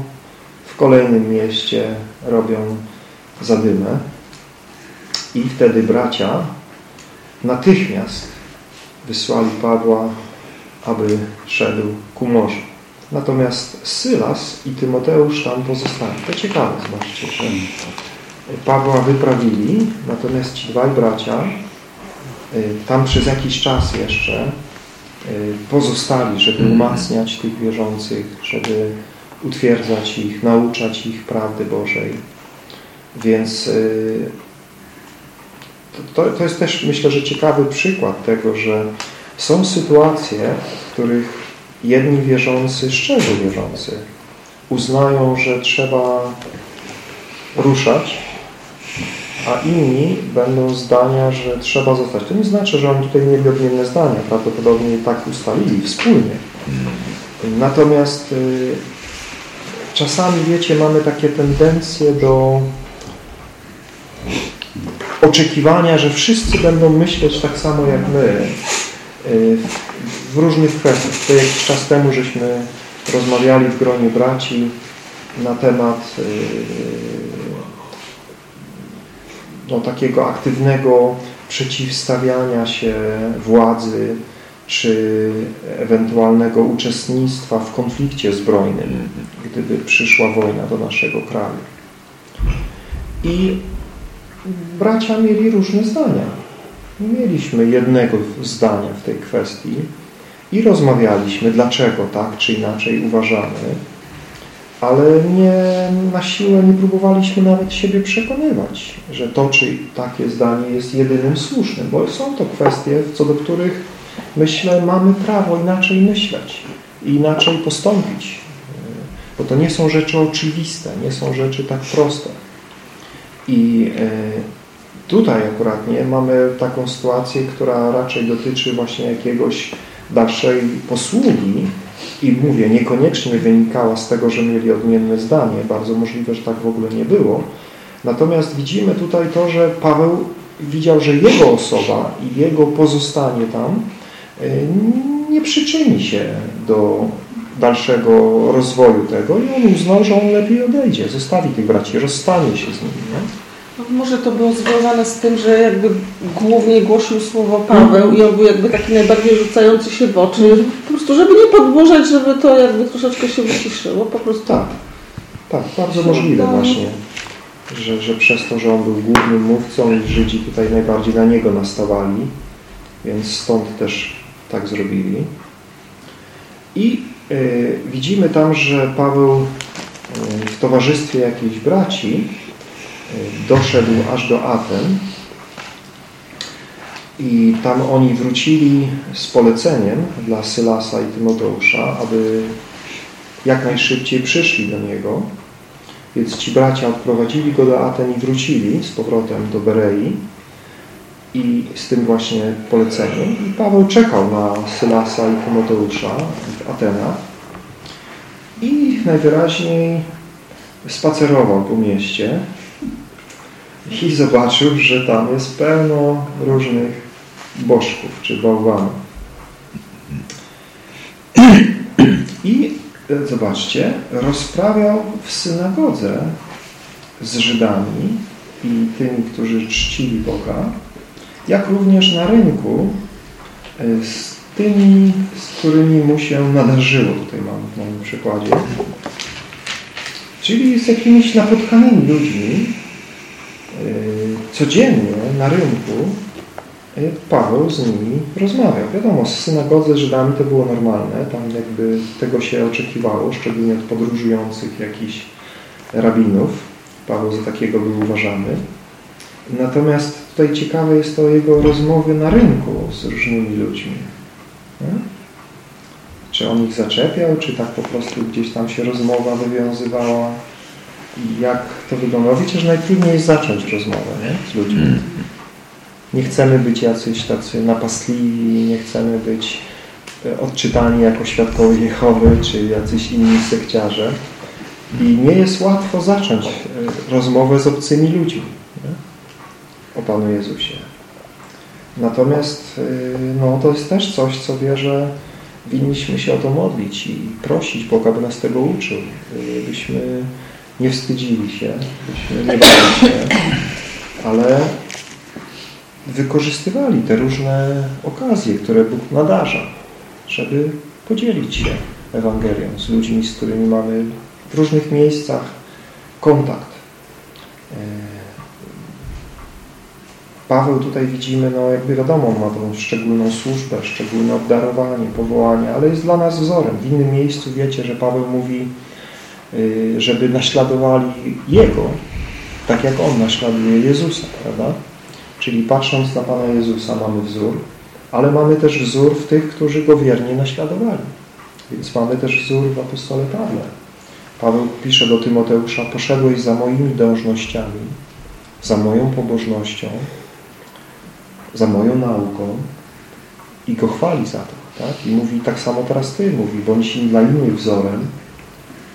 w kolejnym mieście robią zadymę. I wtedy bracia natychmiast wysłali Pawła, aby szedł ku morzu. Natomiast Sylas i Tymoteusz tam pozostali. To ciekawe, zobaczcie, że Pawła wyprawili, natomiast ci dwaj bracia y, tam przez jakiś czas jeszcze y, pozostali, żeby umacniać tych wierzących, żeby utwierdzać ich, nauczać ich prawdy Bożej. Więc y, to, to jest też, myślę, że ciekawy przykład tego, że są sytuacje, w których jedni wierzący, szczerze wierzący, uznają, że trzeba ruszać, a inni będą zdania, że trzeba zostać. To nie znaczy, że oni tutaj mieli odmienne zdania. Prawdopodobnie tak ustalili wspólnie. Natomiast y, czasami, wiecie, mamy takie tendencje do oczekiwania, że wszyscy będą myśleć tak samo jak my w różnych kwestiach. To jakiś czas temu żeśmy rozmawiali w gronie braci na temat y, no, takiego aktywnego przeciwstawiania się władzy czy ewentualnego uczestnictwa w konflikcie zbrojnym, gdyby przyszła wojna do naszego kraju. I bracia mieli różne zdania. Nie mieliśmy jednego zdania w tej kwestii i rozmawialiśmy, dlaczego tak czy inaczej uważamy, ale nie na siłę nie próbowaliśmy nawet siebie przekonywać, że to czy takie zdanie jest jedynym słusznym, bo są to kwestie, co do których myślę, mamy prawo inaczej myśleć i inaczej postąpić, bo to nie są rzeczy oczywiste, nie są rzeczy tak proste. I e, tutaj akurat nie mamy taką sytuację, która raczej dotyczy właśnie jakiegoś dalszej posługi, i mówię, niekoniecznie wynikała z tego, że mieli odmienne zdanie. Bardzo możliwe, że tak w ogóle nie było. Natomiast widzimy tutaj to, że Paweł widział, że jego osoba i jego pozostanie tam y, nie przyczyni się do dalszego rozwoju tego i on uznał, że on lepiej odejdzie, zostawi tych braci, rozstanie się z nimi. Nie? No, może to było związane z tym, że jakby głównie głosił słowo Paweł i on był jakby taki najbardziej rzucający się w oczy. Po prostu, żeby nie podburzać, żeby to jakby troszeczkę się wyciszyło. Po prostu. Tak, tak, bardzo możliwe właśnie, że, że przez to, że on był głównym mówcą i Żydzi tutaj najbardziej na niego nastawali, więc stąd też tak zrobili. I y, widzimy tam, że Paweł y, w towarzystwie jakichś braci doszedł aż do Aten i tam oni wrócili z poleceniem dla Sylasa i Tymoteusza, aby jak najszybciej przyszli do niego. Więc ci bracia odprowadzili go do Aten i wrócili z powrotem do Berei i z tym właśnie poleceniem. I Paweł czekał na Sylasa i Tymoteusza w Atenach i najwyraźniej spacerował po mieście i zobaczył, że tam jest pełno różnych bożków czy bałwanów. I e, zobaczcie, rozprawiał w synagodze z Żydami i tymi, którzy czcili Boga, jak również na rynku e, z tymi, z którymi mu się nadarzyło. Tutaj mam w moim przykładzie. Czyli z jakimiś napotkanymi ludźmi, codziennie na rynku y, Paweł z nimi rozmawiał. Wiadomo, z synagodze z Żydami to było normalne, tam jakby tego się oczekiwało, szczególnie od podróżujących jakichś rabinów. Paweł za takiego był uważany. Natomiast tutaj ciekawe jest to jego rozmowy na rynku z różnymi ludźmi. Nie? Czy on ich zaczepiał, czy tak po prostu gdzieś tam się rozmowa wywiązywała? Jak to wyglądało? Wiecie, że najtrudniej jest zacząć rozmowę nie? z ludźmi. Nie chcemy być jacyś tacy napastliwi, nie chcemy być e, odczytani jako świadkowie Jehowy, czy jacyś inni sekciarze. I nie jest łatwo zacząć e, rozmowę z obcymi ludźmi nie? o Panu Jezusie. Natomiast e, no, to jest też coś, co wierzę, winniśmy się o to modlić i prosić Boga, by nas tego uczył, byśmy nie wstydzili się, nie bali się, ale wykorzystywali te różne okazje, które Bóg nadarza, żeby podzielić się Ewangelią z ludźmi, z którymi mamy w różnych miejscach kontakt. E, Paweł tutaj widzimy, no jakby wiadomo, ma tą szczególną służbę, szczególne obdarowanie, powołanie, ale jest dla nas wzorem. W innym miejscu wiecie, że Paweł mówi, żeby naśladowali Jego, tak jak On naśladuje Jezusa, prawda? Czyli patrząc na Pana Jezusa mamy wzór, ale mamy też wzór w tych, którzy Go wiernie naśladowali. Więc mamy też wzór w apostole Pawle. Paweł pisze do Tymoteusza, poszedłeś za moimi dążnościami, za moją pobożnością, za moją nauką i go chwali za to. Tak? I mówi tak samo teraz Ty, mówi, bądź im dla innych wzorem,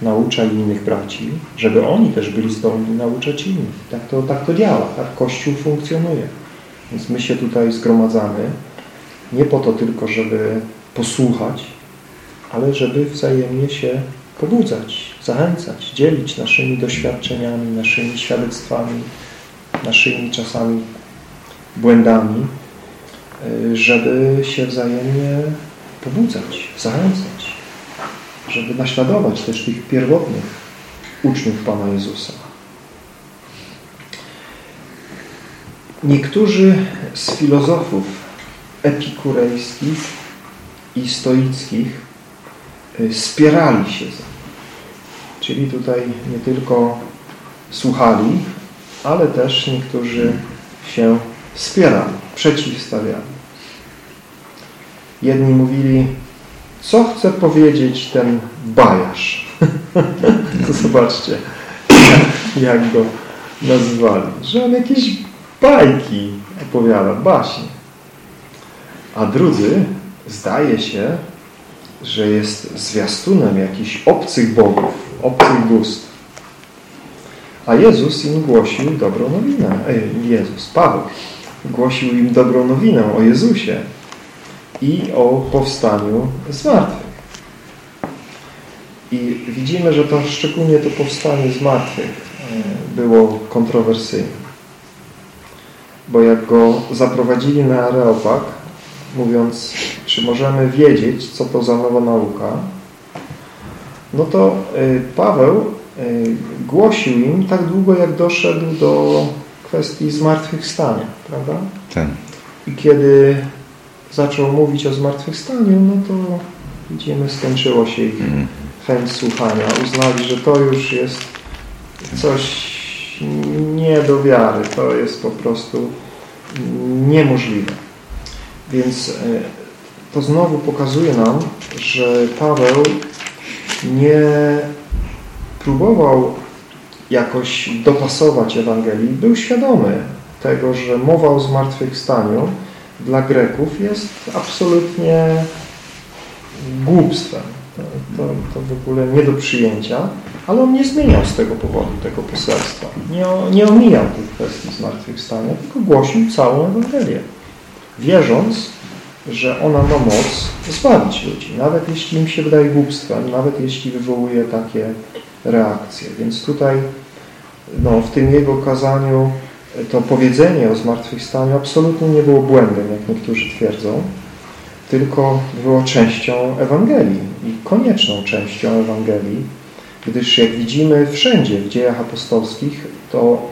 nauczaj innych braci, żeby oni też byli zdolni nauczać innych. Tak to, tak to działa, tak Kościół funkcjonuje. Więc my się tutaj zgromadzamy nie po to tylko, żeby posłuchać, ale żeby wzajemnie się pobudzać, zachęcać, dzielić naszymi doświadczeniami, naszymi świadectwami, naszymi czasami błędami, y, żeby się wzajemnie pobudzać, zachęcać, żeby naśladować też tych pierwotnych uczniów Pana Jezusa. Niektórzy z filozofów epikurejskich i stoickich y, spierali się za Czyli tutaj nie tylko słuchali, ale też niektórzy się wspierali, przeciwstawiali. Jedni mówili, co chce powiedzieć ten bajarz? to zobaczcie, jak go nazywali. Że on jakieś bajki opowiada, baśnie. A drudzy, zdaje się, że jest zwiastunem jakichś obcych bogów, obcych bóstw. A Jezus im głosił dobrą nowinę. Jezus, Paweł głosił im dobrą nowinę o Jezusie i o powstaniu z martwych. I widzimy, że to szczególnie to powstanie z martwych e, było kontrowersyjne. Bo jak go zaprowadzili na Areopag, mówiąc, czy możemy wiedzieć, co to za nowa nauka, no to e, Paweł e, głosił im tak długo, jak doszedł do kwestii zmartwychwstania, prawda? Tak. I kiedy zaczął mówić o zmartwychwstaniu, no to widzimy, skończyło się ich Mhm. chęć słuchania. Uznali, że to już jest coś nie do wiary. To jest po prostu niemożliwe. Więc e, to znowu pokazuje nam, że Paweł nie próbował jakoś dopasować Ewangelii. Był świadomy tego, że mowa o zmartwychwstaniu dla Greków jest absolutnie głupstwem. To, to, w ogóle nie do przyjęcia, ale on nie zmieniał z tego powodu tego poselstwa. Nie, nie omijał tych kwestii zmartwychwstania, tylko głosił całą Ewangelię, wierząc, że ona ma moc zbawić ludzi, nawet jeśli im się wydaje głupstwem, nawet jeśli wywołuje takie reakcje. Więc tutaj no, w tym jego kazaniu to powiedzenie o zmartwychwstaniu absolutnie nie było błędem, jak niektórzy twierdzą, tylko było częścią Ewangelii i konieczną częścią Ewangelii, gdyż jak widzimy wszędzie w dziejach apostolskich, to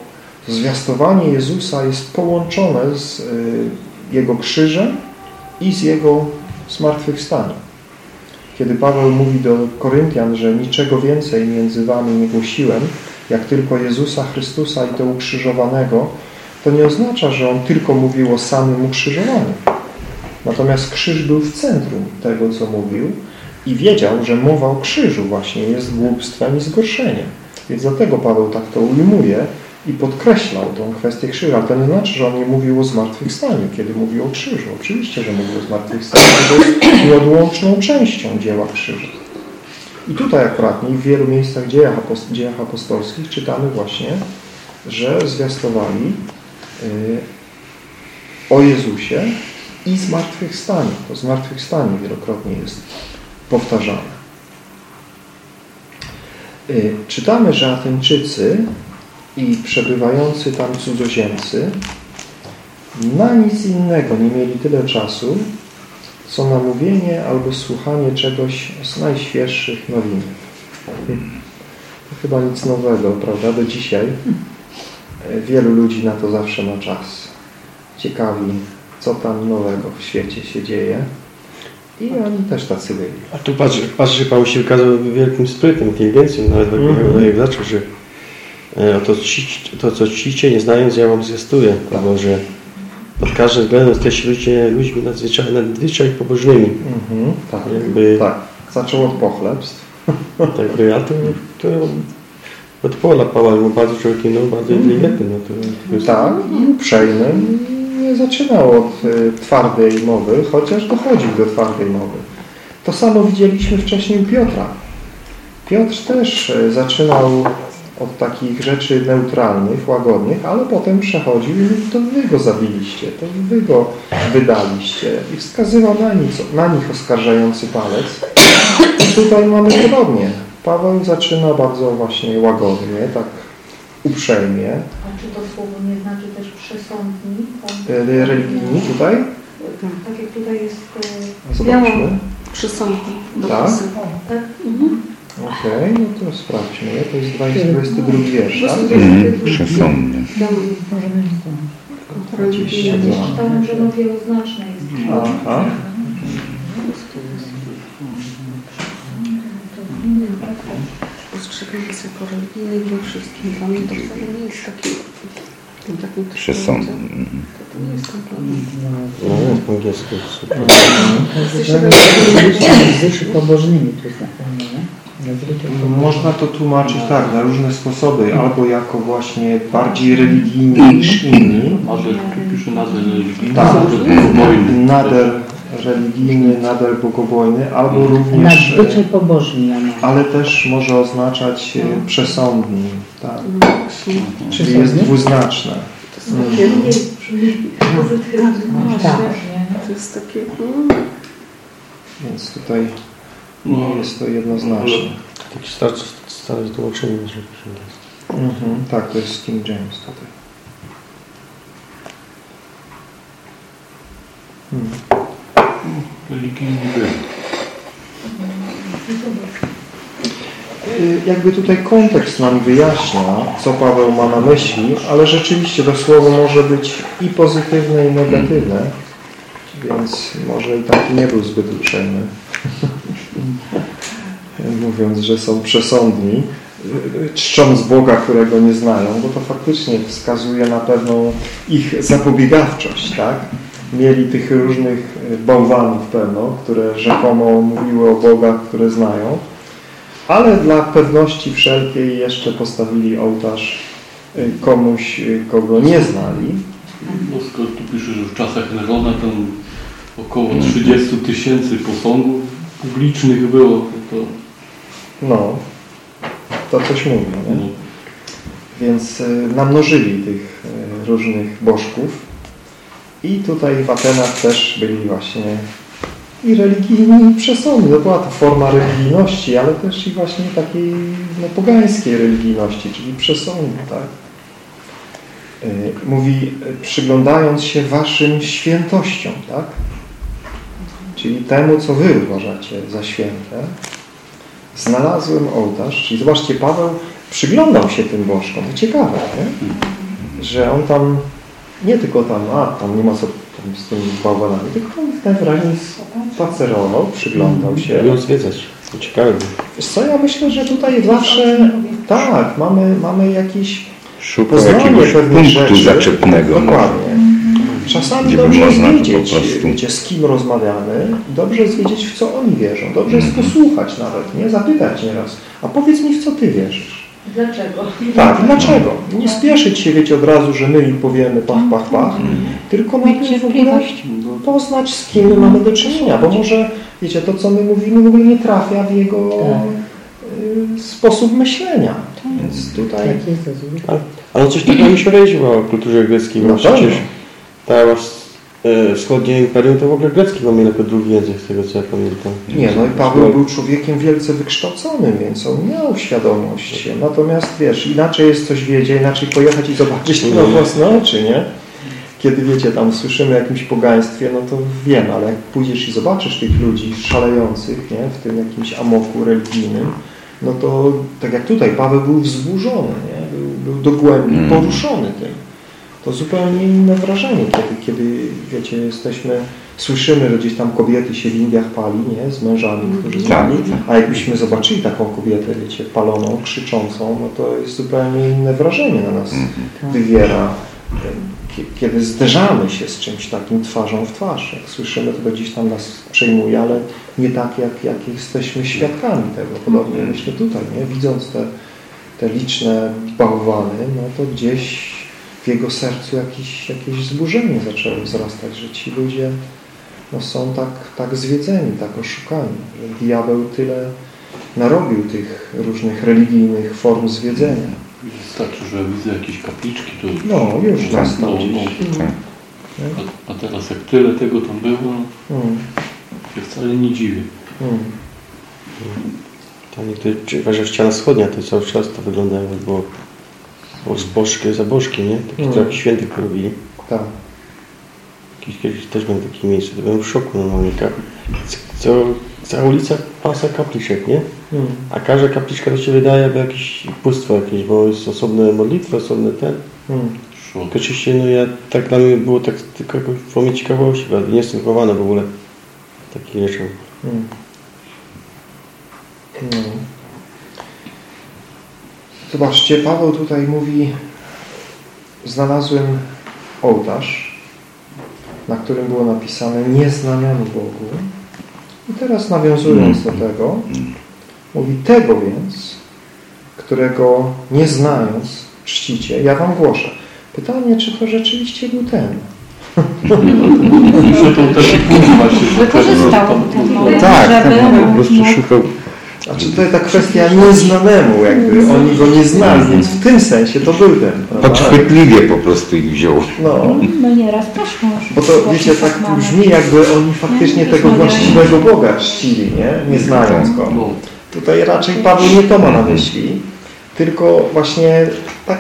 zwiastowanie Jezusa jest połączone z y, Jego krzyżem i z Jego zmartwychwstaniem. Kiedy Paweł mówi do Koryntian, że niczego więcej między wami nie głosiłem, jak tylko Jezusa Chrystusa i to ukrzyżowanego, to nie oznacza, że on tylko mówił o samym ukrzyżowaniu. Natomiast krzyż był w centrum tego, co mówił i wiedział, że mowa o krzyżu właśnie jest głupstwem i zgorszeniem. Więc dlatego Paweł tak to ujmuje i podkreślał tą kwestię krzyża. Ale to nie znaczy, że on nie mówił o zmartwychwstaniu, kiedy mówił o krzyżu. Oczywiście, że mówił o zmartwychwstaniu, to jest nieodłączną częścią dzieła krzyża. I tutaj akurat w wielu miejscach dziejach, apost dziejach apostolskich czytamy właśnie, że zwiastowali y, o Jezusie i zmartwychwstaniu. To zmartwychwstanie wielokrotnie jest powtarzane. Y, czytamy, że Ateńczycy i przebywający tam cudzoziemcy na nic innego nie mieli tyle czasu, co na mówienie albo słuchanie czegoś z najświeższych nowinek. To chyba nic nowego, prawda? Do dzisiaj e, wielu ludzi na to zawsze ma czas. Ciekawi, co tam nowego w świecie się dzieje. I oni też tacy byli. A tu patrz, patrz że Paweł się wykazał wielkim sprytem, inteligencją, nawet tak Mhm. jak zaczął, że e, to, ci, to co cicie nie znając, ja wam zwiastuję. Albo, że pod każdym względem jesteście ludzie, ludźmi nadzwyczaj, nadzwyczaj pobożnymi. Mhm, tak, Jakby, tak. Zaczął od pochlebstw. tak jakby, a to, to od pola Paweł był bardzo człowiekiem, no, bardzo inteligentnym. No, to, jest, Tak, i uprzejmym. Nie zaczynał od y, twardej mowy, chociaż dochodził do twardej mowy. To samo widzieliśmy wcześniej u Piotra. Piotr też y, zaczynał od takich rzeczy neutralnych, łagodnych, ale potem przechodził i mówi, to wy go zabiliście, to wy go wydaliście. I wskazywał na nich, na nich oskarżający palec. I tutaj mamy podobnie. Paweł zaczyna bardzo właśnie łagodnie, tak uprzejmie, A czy to słowo nie znaczy też przesądni? Tam, E, religijni tutaj. tak jak tutaj jest... e, Zobaczmy. Przysądni do Tak? Tak? Okej, no to sprawdźmy. To jest 22 wiersz, tak? Mhm, przesądny. Religijne. Czytałem, że no wieloznaczne jest. Aha. Jako religijnych we wszystkim. Dla mnie to wcale nie jest taki... tym takim Przesądny. Mhm. To nie jest komplement. no, po angielsku. Super. Wyższy pobożnymi to znaczy, nie? Można to tłumaczyć tak, na różne sposoby. Albo jako właśnie bardziej religijni niż inni. Religijny, Tak. to. Nader religijny, nader bogobojny, albo również... e, Nadzwyczaj pobożni ja mam. Ale też może oznaczać e, przesądni. Tak. Czyli jest Przesądny? dwuznaczne. Tak. To jest takie... Mm, Więc tutaj nie jest to jednoznaczne. Takie stare, stare tłumaczenie, być angielskie. Mhm. Tak, to jest King James tutaj. Hmm. Y, Jakby tutaj kontekst nam wyjaśnia, co Paweł ma na myśli, ale rzeczywiście to słowo może być i pozytywne, i negatywne, więc może i tak nie był zbyt uprzejmy. Mówiąc, że są przesądni, czcząc Boga, którego nie znają, bo to faktycznie wskazuje na pewną ich zapobiegawczość, tak? Mieli tych różnych bałwanów pewno, które rzekomo mówiły o Bogach, które znają, ale dla pewności wszelkiej jeszcze postawili ołtarz y, komuś, y, kogo nie znali. No, skoro tu pisze, że w czasach Nerona tam około 30 tysięcy posągów publicznych było, to, No, to coś mówi, nie? no, Więc y, namnożyli tych y, różnych bożków i tutaj w Atenach też byli właśnie i religijni, i przesądni. To była to forma religijności, ale też i właśnie takiej no, pogańskiej religijności, czyli przesądu, tak? Y, Mówi, przyglądając się waszym świętościom, tak? Czyli temu, co wy uważacie za święte, znalazłem ołtarz. Czyli zobaczcie, Paweł przyglądał się tym bożkom. To ciekawe, nie? Że on tam nie tylko tam, a tam nie ma co tam z tymi bałwanami, tylko on najwyraźniej spacerował, przyglądał się. Lubią zwiedzać. To ciekawe. Wiesz co, ja myślę, że tutaj zawsze tak, mamy, mamy jakiś poznanie jakiegoś punktu rzeczy. zaczepnego. Dokładnie. Czasami by dobrze jest wiedzieć, wiecie, z kim rozmawiamy, dobrze jest wiedzieć, w co oni wierzą, dobrze jest Mhm. posłuchać nawet, nie? Zapytać nieraz, a powiedz mi, w co ty wierzysz. Dlaczego? Tak, dlaczego? Nie spieszyć się, wiecie, od razu, że my im powiemy pach, pach, pach, tylko Mieć najpierw w ogóle poznać, z kim my mamy do czynienia, bo może, wiecie, to, co my mówimy, w ogóle nie trafia w jego y, sposób myślenia. Więc tutaj... Tak jest, Jezu. Ale coś takiego się wyraziło o kulturze greckiej, Na przecież. Ta was- e, wschodnie imperium to w ogóle grecki mamy jako drugi język, z tego co ja pamiętam. Nie, no i Paweł był człowiekiem wielce wykształconym, więc on miał świadomość. Natomiast wiesz, inaczej jest coś wiedzieć, inaczej pojechać i zobaczyć to na własne oczy, nie? Kiedy wiecie, tam słyszymy o jakimś pogaństwie, no to wiem, ale jak pójdziesz i zobaczysz tych ludzi szalejących, nie? W tym jakimś amoku religijnym, no to tak jak tutaj, Paweł był wzburzony, nie? Był, był dogłębnie Mm. poruszony tym. To zupełnie inne wrażenie, kiedy, kiedy wiecie, jesteśmy, słyszymy, że gdzieś tam kobiety się w Indiach pali, nie? Z mężami, którzy Tak, znali, tak. a jakbyśmy zobaczyli taką kobietę, wiecie, paloną, krzyczącą, no to jest zupełnie inne wrażenie na nas wywiera, kie- kiedy zderzamy się z czymś takim twarzą w twarz. Jak słyszymy, to gdzieś tam nas przejmuje, ale nie tak, jak, jak jesteśmy świadkami tego. Podobnie myślę tutaj, nie? widząc te, te liczne bałwany, no to gdzieś w jego sercu jakieś, jakieś wzburzenie zaczęło wzrastać, że ci ludzie no, są tak, tak zwiedzeni, tak oszukani, że diabeł tyle narobił tych różnych religijnych form zwiedzenia. Wystarczy, że widzę jakieś kapliczki, to No, już nas no, tam no, gdzieś. a, a teraz jak tyle tego tam było, no, Mm, się wcale nie dziwię. mm. Tam niektórzy, że ściana wschodnia to cały czas to wygląda jakby było, było zbożkie, zabożki, nie? Takie Mm. świętych porobili. Tak. Kiedyś, kiedyś też byłem w takim miejscu, to byłem w szoku normalnie. Ka- Co, cała ulica pasa kapliczek, nie? Mm. A każda kapliczka to się wydaje jakby jakieś bóstwo jakieś, bo jest osobne modlitwy, osobne ten. Mm. Tylko Oczywiście, no ja tak dla mnie było tak tylko jakoś w formie ciekawości, ale nie jestem w ogóle takich rzeczy. Mm. No. Zobaczcie, Paweł tutaj mówi znalazłem ołtarz, na którym było napisane nieznamiony Bogu. I teraz nawiązując do tego, mówi tego więc, którego nie znając czcicie, ja wam głoszę. Pytanie, czy to rzeczywiście był ten? Wykorzystał ten moment, Tak, żeby tak, po prostu szukał. Znaczy tutaj ta kwestia nieznanemu, jakby oni go nie znali, więc w tym sensie to był ten. prawda? Podchwytliwie po prostu ich wziął. No, My nieraz też możemy. bo to wiecie, tak brzmi jakby oni faktycznie tego właściwego Boga czcili, nie? Nie znając go. No, Tutaj raczej Paweł nie to ma na myśli, tylko właśnie tak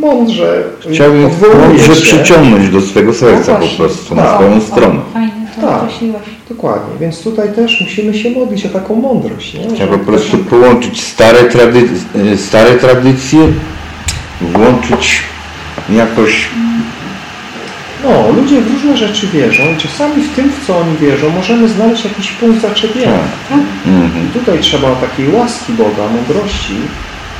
mądrze Chciał ich odwołuje mądrze się. przyciągnąć do swego serca No po prostu, na tak. swoją stronę. Fajnie to Tak. Dokładnie, więc tutaj też musimy się modlić o taką mądrość, nie? Chciał Że- po prostu połączyć stare, trady stare tradycje, włączyć jakoś No, ludzie w różne rzeczy wierzą i czasami w tym, w co oni wierzą, możemy znaleźć jakiś punkt zaczepienia. Tak. Mhm. I tutaj trzeba takiej łaski Boga, mądrości,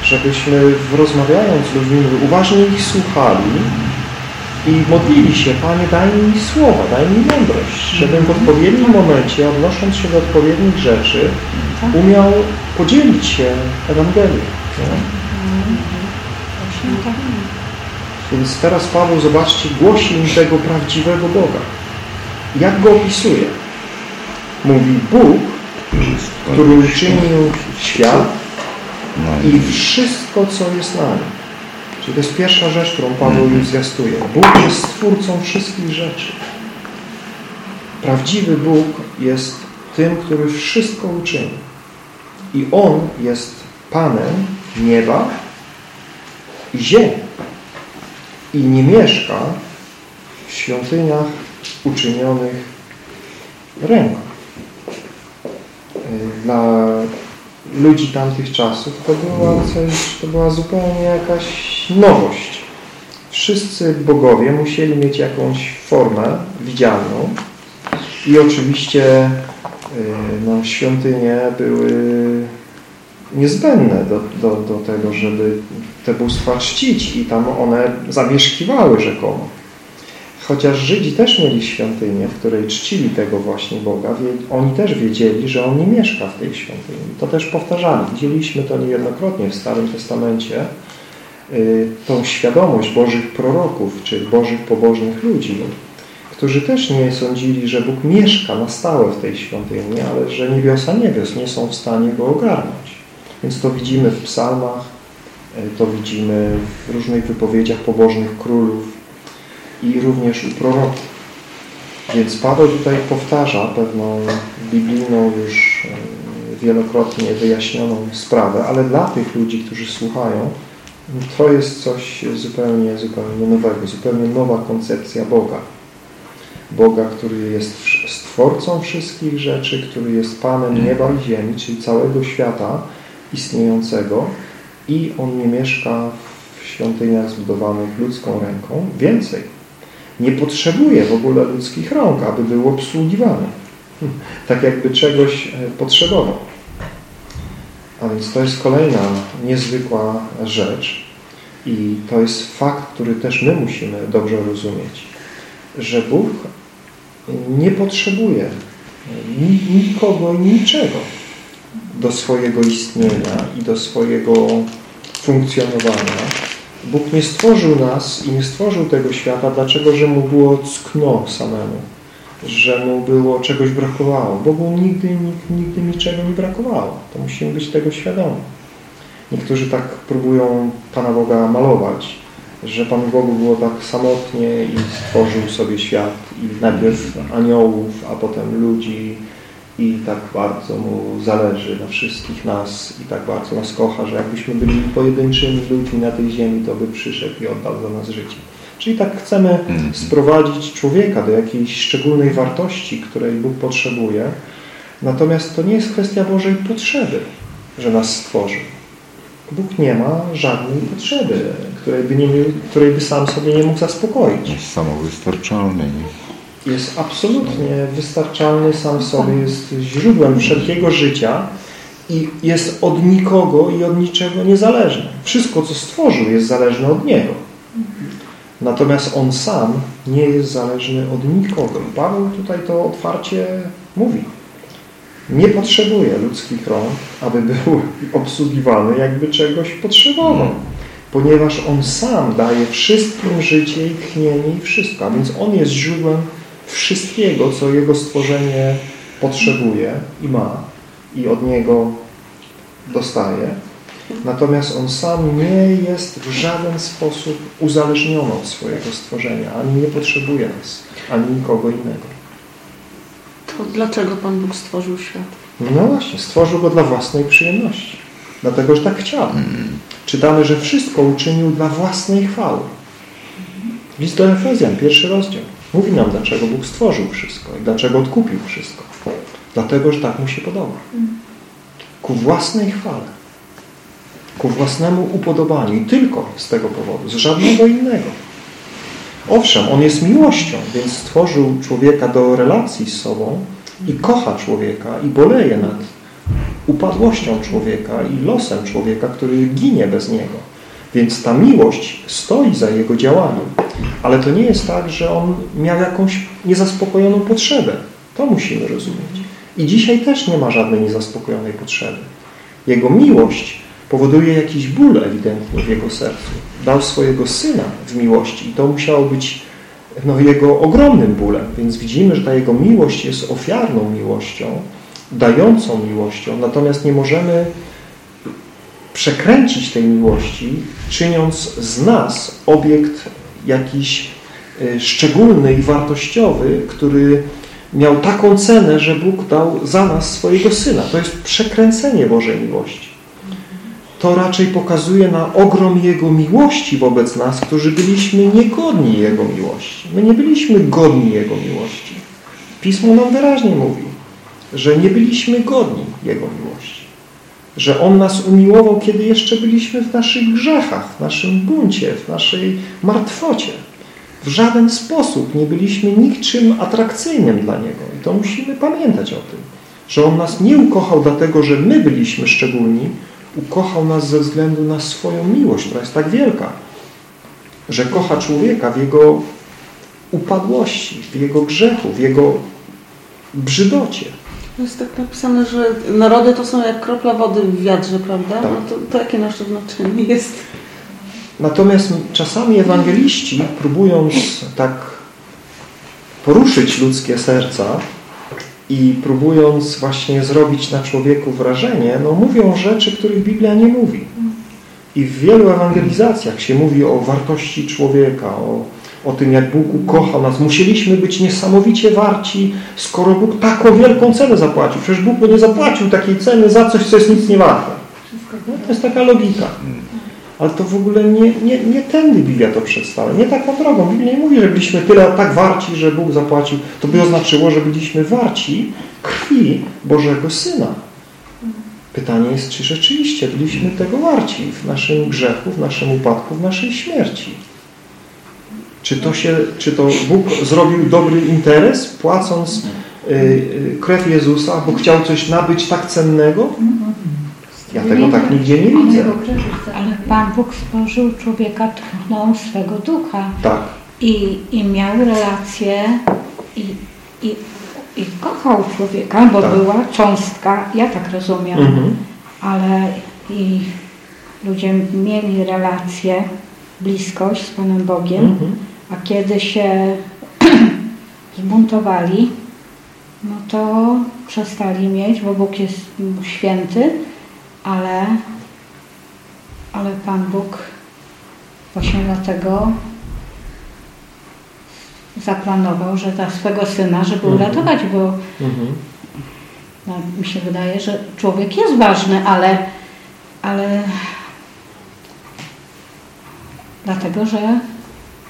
żebyśmy w- rozmawiając z ludźmi uważnie ich słuchali i modlili się, Panie daj mi słowa, daj mi mądrość, żebym w odpowiednim momencie, odnosząc się do odpowiednich rzeczy, umiał podzielić się Ewangelią. nie? Właśnie tak. Więc teraz Paweł, zobaczcie, głosi im tego prawdziwego Boga. Jak go opisuje? Mówi Bóg, który uczynił świat No i wszystko, co jest na nim. Czyli to jest pierwsza rzecz, którą Paweł już zwiastuje. Bóg jest stwórcą wszystkich rzeczy. Prawdziwy Bóg jest tym, który wszystko uczynił. I On jest Panem nieba i ziemi. I nie mieszka w świątyniach uczynionych ręką. Y, Dla ludzi tamtych czasów to była coś, to była zupełnie jakaś nowość. Wszyscy bogowie musieli mieć jakąś formę widzialną i oczywiście y, no, świątynie były niezbędne do, do, do tego, żeby te bóstwa czcić i tam one zamieszkiwały rzekomo. Chociaż Żydzi też mieli świątynię, w której czcili tego właśnie Boga, oni też wiedzieli, że On nie mieszka w tej świątyni. To też powtarzali. Widzieliśmy to niejednokrotnie w Starym Testamencie, y, tą świadomość Bożych proroków, czy Bożych pobożnych ludzi, którzy też nie sądzili, że Bóg mieszka na stałe w tej świątyni, ale że niebiosa niebios nie są w stanie Go ogarnąć. Więc to widzimy w psalmach, y, to widzimy w różnych wypowiedziach pobożnych królów, i również u proroków. Więc Paweł tutaj powtarza pewną biblijną już e, wielokrotnie wyjaśnioną sprawę, ale dla tych ludzi, którzy słuchają, to jest coś zupełnie, zupełnie nowego, zupełnie nowa koncepcja Boga. Boga, który jest stwórcą wszystkich rzeczy, który jest Panem nieba i ziemi, czyli całego świata istniejącego i On nie mieszka w świątyniach zbudowanych ludzką ręką. Więcej, nie potrzebuje w ogóle ludzkich rąk, aby był obsługiwany. Tak jakby czegoś e, potrzebował. A więc to jest kolejna niezwykła rzecz i to jest fakt, który też my musimy dobrze rozumieć, że Bóg nie potrzebuje e, nikogo i niczego do swojego istnienia i do swojego funkcjonowania, Bóg nie stworzył nas i nie stworzył tego świata, dlaczego, że Mu było ckno samemu, że Mu było czegoś brakowało. Bogu nigdy, nigdy, nigdy niczego nie brakowało. To musimy być tego świadomi. Niektórzy tak próbują Pana Boga malować, że Panu Bogu było tak samotnie i stworzył sobie świat i najpierw aniołów, a potem ludzi, i tak bardzo Mu zależy na wszystkich nas i tak bardzo nas kocha, że jakbyśmy byli pojedynczymi ludźmi na tej ziemi, to by przyszedł i oddał za nas życie. Czyli tak chcemy mhm. sprowadzić człowieka do jakiejś szczególnej wartości, której Bóg potrzebuje. Natomiast to nie jest kwestia Bożej potrzeby, że nas stworzył. Bóg nie ma żadnej potrzeby, której by, nie, której by sam sobie nie mógł zaspokoić. Jest samowystarczalny. Jest absolutnie wystarczalny sam w sobie, jest źródłem wszelkiego życia i jest od nikogo i od niczego niezależny. Wszystko, co stworzył, jest zależne od Niego. Natomiast On sam nie jest zależny od nikogo. Paweł tutaj to otwarcie mówi. Nie potrzebuje ludzkich rąk, aby był obsługiwany, jakby czegoś potrzebował. Ponieważ On sam daje wszystkim życie i tchnienie i wszystko. A więc On jest źródłem wszystkiego, co Jego stworzenie potrzebuje i ma i od Niego dostaje. Natomiast On sam nie jest w żaden sposób uzależniony od swojego stworzenia, ani nie potrzebuje nas, ani nikogo innego. To dlaczego Pan Bóg stworzył świat? No właśnie, stworzył go dla własnej przyjemności. Dlatego, że tak chciał. Czytamy, że wszystko uczynił dla własnej chwały. List do Efezjan, pierwszy rozdział. Mówi nam, dlaczego Bóg stworzył wszystko i dlaczego odkupił wszystko. Dlatego, że tak mu się podoba. Ku własnej chwale. Ku własnemu upodobaniu. I tylko z tego powodu. Z żadnego innego. Owszem, On jest miłością, więc stworzył człowieka do relacji z sobą i kocha człowieka i boleje nad upadłością człowieka i losem człowieka, który ginie bez Niego. Więc ta miłość stoi za Jego działaniem. Ale to nie jest tak, że On miał jakąś niezaspokojoną potrzebę. To musimy rozumieć. I dzisiaj też nie ma żadnej niezaspokojonej potrzeby. Jego miłość powoduje jakiś ból ewidentnie w Jego sercu. Dał swojego Syna w miłości i to musiało być no, Jego ogromnym bólem. Więc widzimy, że ta Jego miłość jest ofiarną miłością, dającą miłością, natomiast nie możemy przekręcić tej miłości, czyniąc z nas obiekt jakiś y, szczególny i wartościowy, który miał taką cenę, że Bóg dał za nas swojego Syna. To jest przekręcenie Bożej miłości. To raczej pokazuje na ogrom Jego miłości wobec nas, którzy byliśmy niegodni Jego miłości. My nie byliśmy godni Jego miłości. Pismo nam wyraźnie mówi, że nie byliśmy godni Jego miłości że On nas umiłował, kiedy jeszcze byliśmy w naszych grzechach, w naszym buncie, w naszej martwocie. W żaden sposób nie byliśmy niczym atrakcyjnym dla Niego. I to musimy pamiętać o tym, że On nas nie ukochał dlatego, że my byliśmy szczególni, ukochał nas ze względu na swoją miłość, która jest tak wielka, że kocha człowieka w jego upadłości, w jego grzechu, w jego brzydocie. To jest tak napisane, że narody to są jak kropla wody w wiatrze, prawda? Tak. No to, to jakie nasze znaczenie jest? Natomiast czasami ewangeliści, próbując tak poruszyć ludzkie serca i próbując właśnie zrobić na człowieku wrażenie, no mówią rzeczy, których Biblia nie mówi. I w wielu ewangelizacjach się mówi o wartości człowieka, o, o tym, jak Bóg ukochał nas. Musieliśmy być niesamowicie warci, skoro Bóg taką wielką cenę zapłacił. Przecież Bóg by nie zapłacił takiej ceny za coś, co jest nic nie warte. No, to jest taka logika. Ale to w ogóle nie, nie, nie tędy Biblia to przedstawia, nie taką drogą. Biblia nie mówi, że byliśmy tyle tak warci, że Bóg zapłacił. To by oznaczyło, że byliśmy warci krwi Bożego Syna. Pytanie jest, czy rzeczywiście byliśmy tego warci w naszym grzechu, w naszym upadku, w naszej śmierci. Czy to, się, czy to Bóg zrobił dobry interes, płacąc y, y, krew Jezusa, bo chciał coś nabyć tak cennego? Ja tego tak nigdzie nie widzę. Ale Pan Bóg stworzył człowieka tchną swego ducha Tak. i, i miał relację i, i, i kochał człowieka, bo Tak. była cząstka, ja tak rozumiem, Mhm. ale i ludzie mieli relację, bliskość z Panem Bogiem, Mhm. a kiedy się zbuntowali, no to przestali mieć, bo Bóg jest święty, ale, ale Pan Bóg właśnie dlatego zaplanował, że dla swego Syna, żeby Mhm. uratować, bo Mhm. no, mi się wydaje, że człowiek jest ważny, ale, ale dlatego, że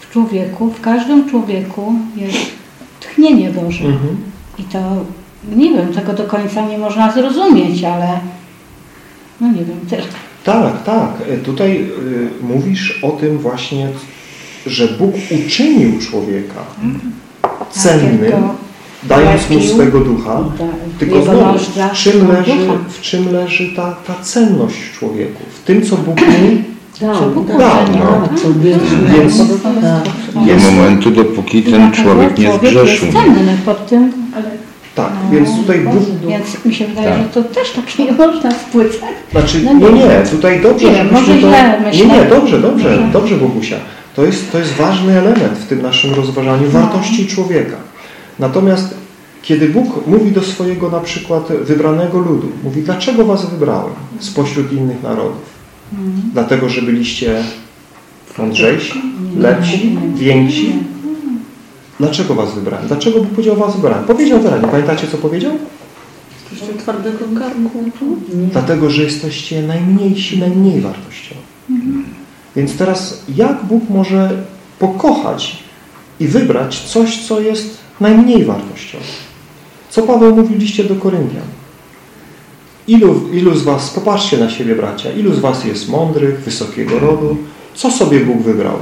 w człowieku, w każdym człowieku jest tchnienie Boże. Mhm. I to, nie wiem, tego do końca nie można zrozumieć, ale no nie wiem, tyle. Tak, tak. Tutaj y, mówisz o tym właśnie, że Bóg uczynił człowieka cennym, Tylko dając mu swego ducha. Tylko znowu, w czym leży, w czym leży ta, ta cenność w człowieku? W tym, co Bóg mu Bóg dał. uczynił. No. Więc Tak. Do momentu, dopóki ten człowiek nie zgrzeszył. jest cenny pod tym, tak, no, więc tutaj Bóg... więc mi się wydaje, Tak. że to też tak nie można spłycać. Znaczy, No nie, nie. nie, tutaj dobrze, Nie może to... źle myślę. Nie, nie, dobrze, dobrze, Może. dobrze Bogusia. To jest, to jest ważny element w tym naszym rozważaniu No. wartości człowieka. Natomiast kiedy Bóg mówi do swojego na przykład wybranego ludu, mówi, dlaczego was wybrałem spośród innych narodów? Dlatego, że byliście mądrzejsi, lepsi, więksi? Dlaczego was wybrałem? Dlaczego Bóg powiedział was wybrałem? Powiedział wyraźnie. Pamiętacie, co powiedział? Jeszcze twardego karku. Dlatego, że jesteście najmniejsi, najmniej wartościowi. Więc teraz jak Bóg może pokochać i wybrać coś, co jest najmniej wartościowe? Co Paweł mówił liście do Koryntian? Ilu, ilu z was, popatrzcie na siebie bracia, ilu z was jest mądrych, wysokiego rodu? Co sobie Bóg wybrał?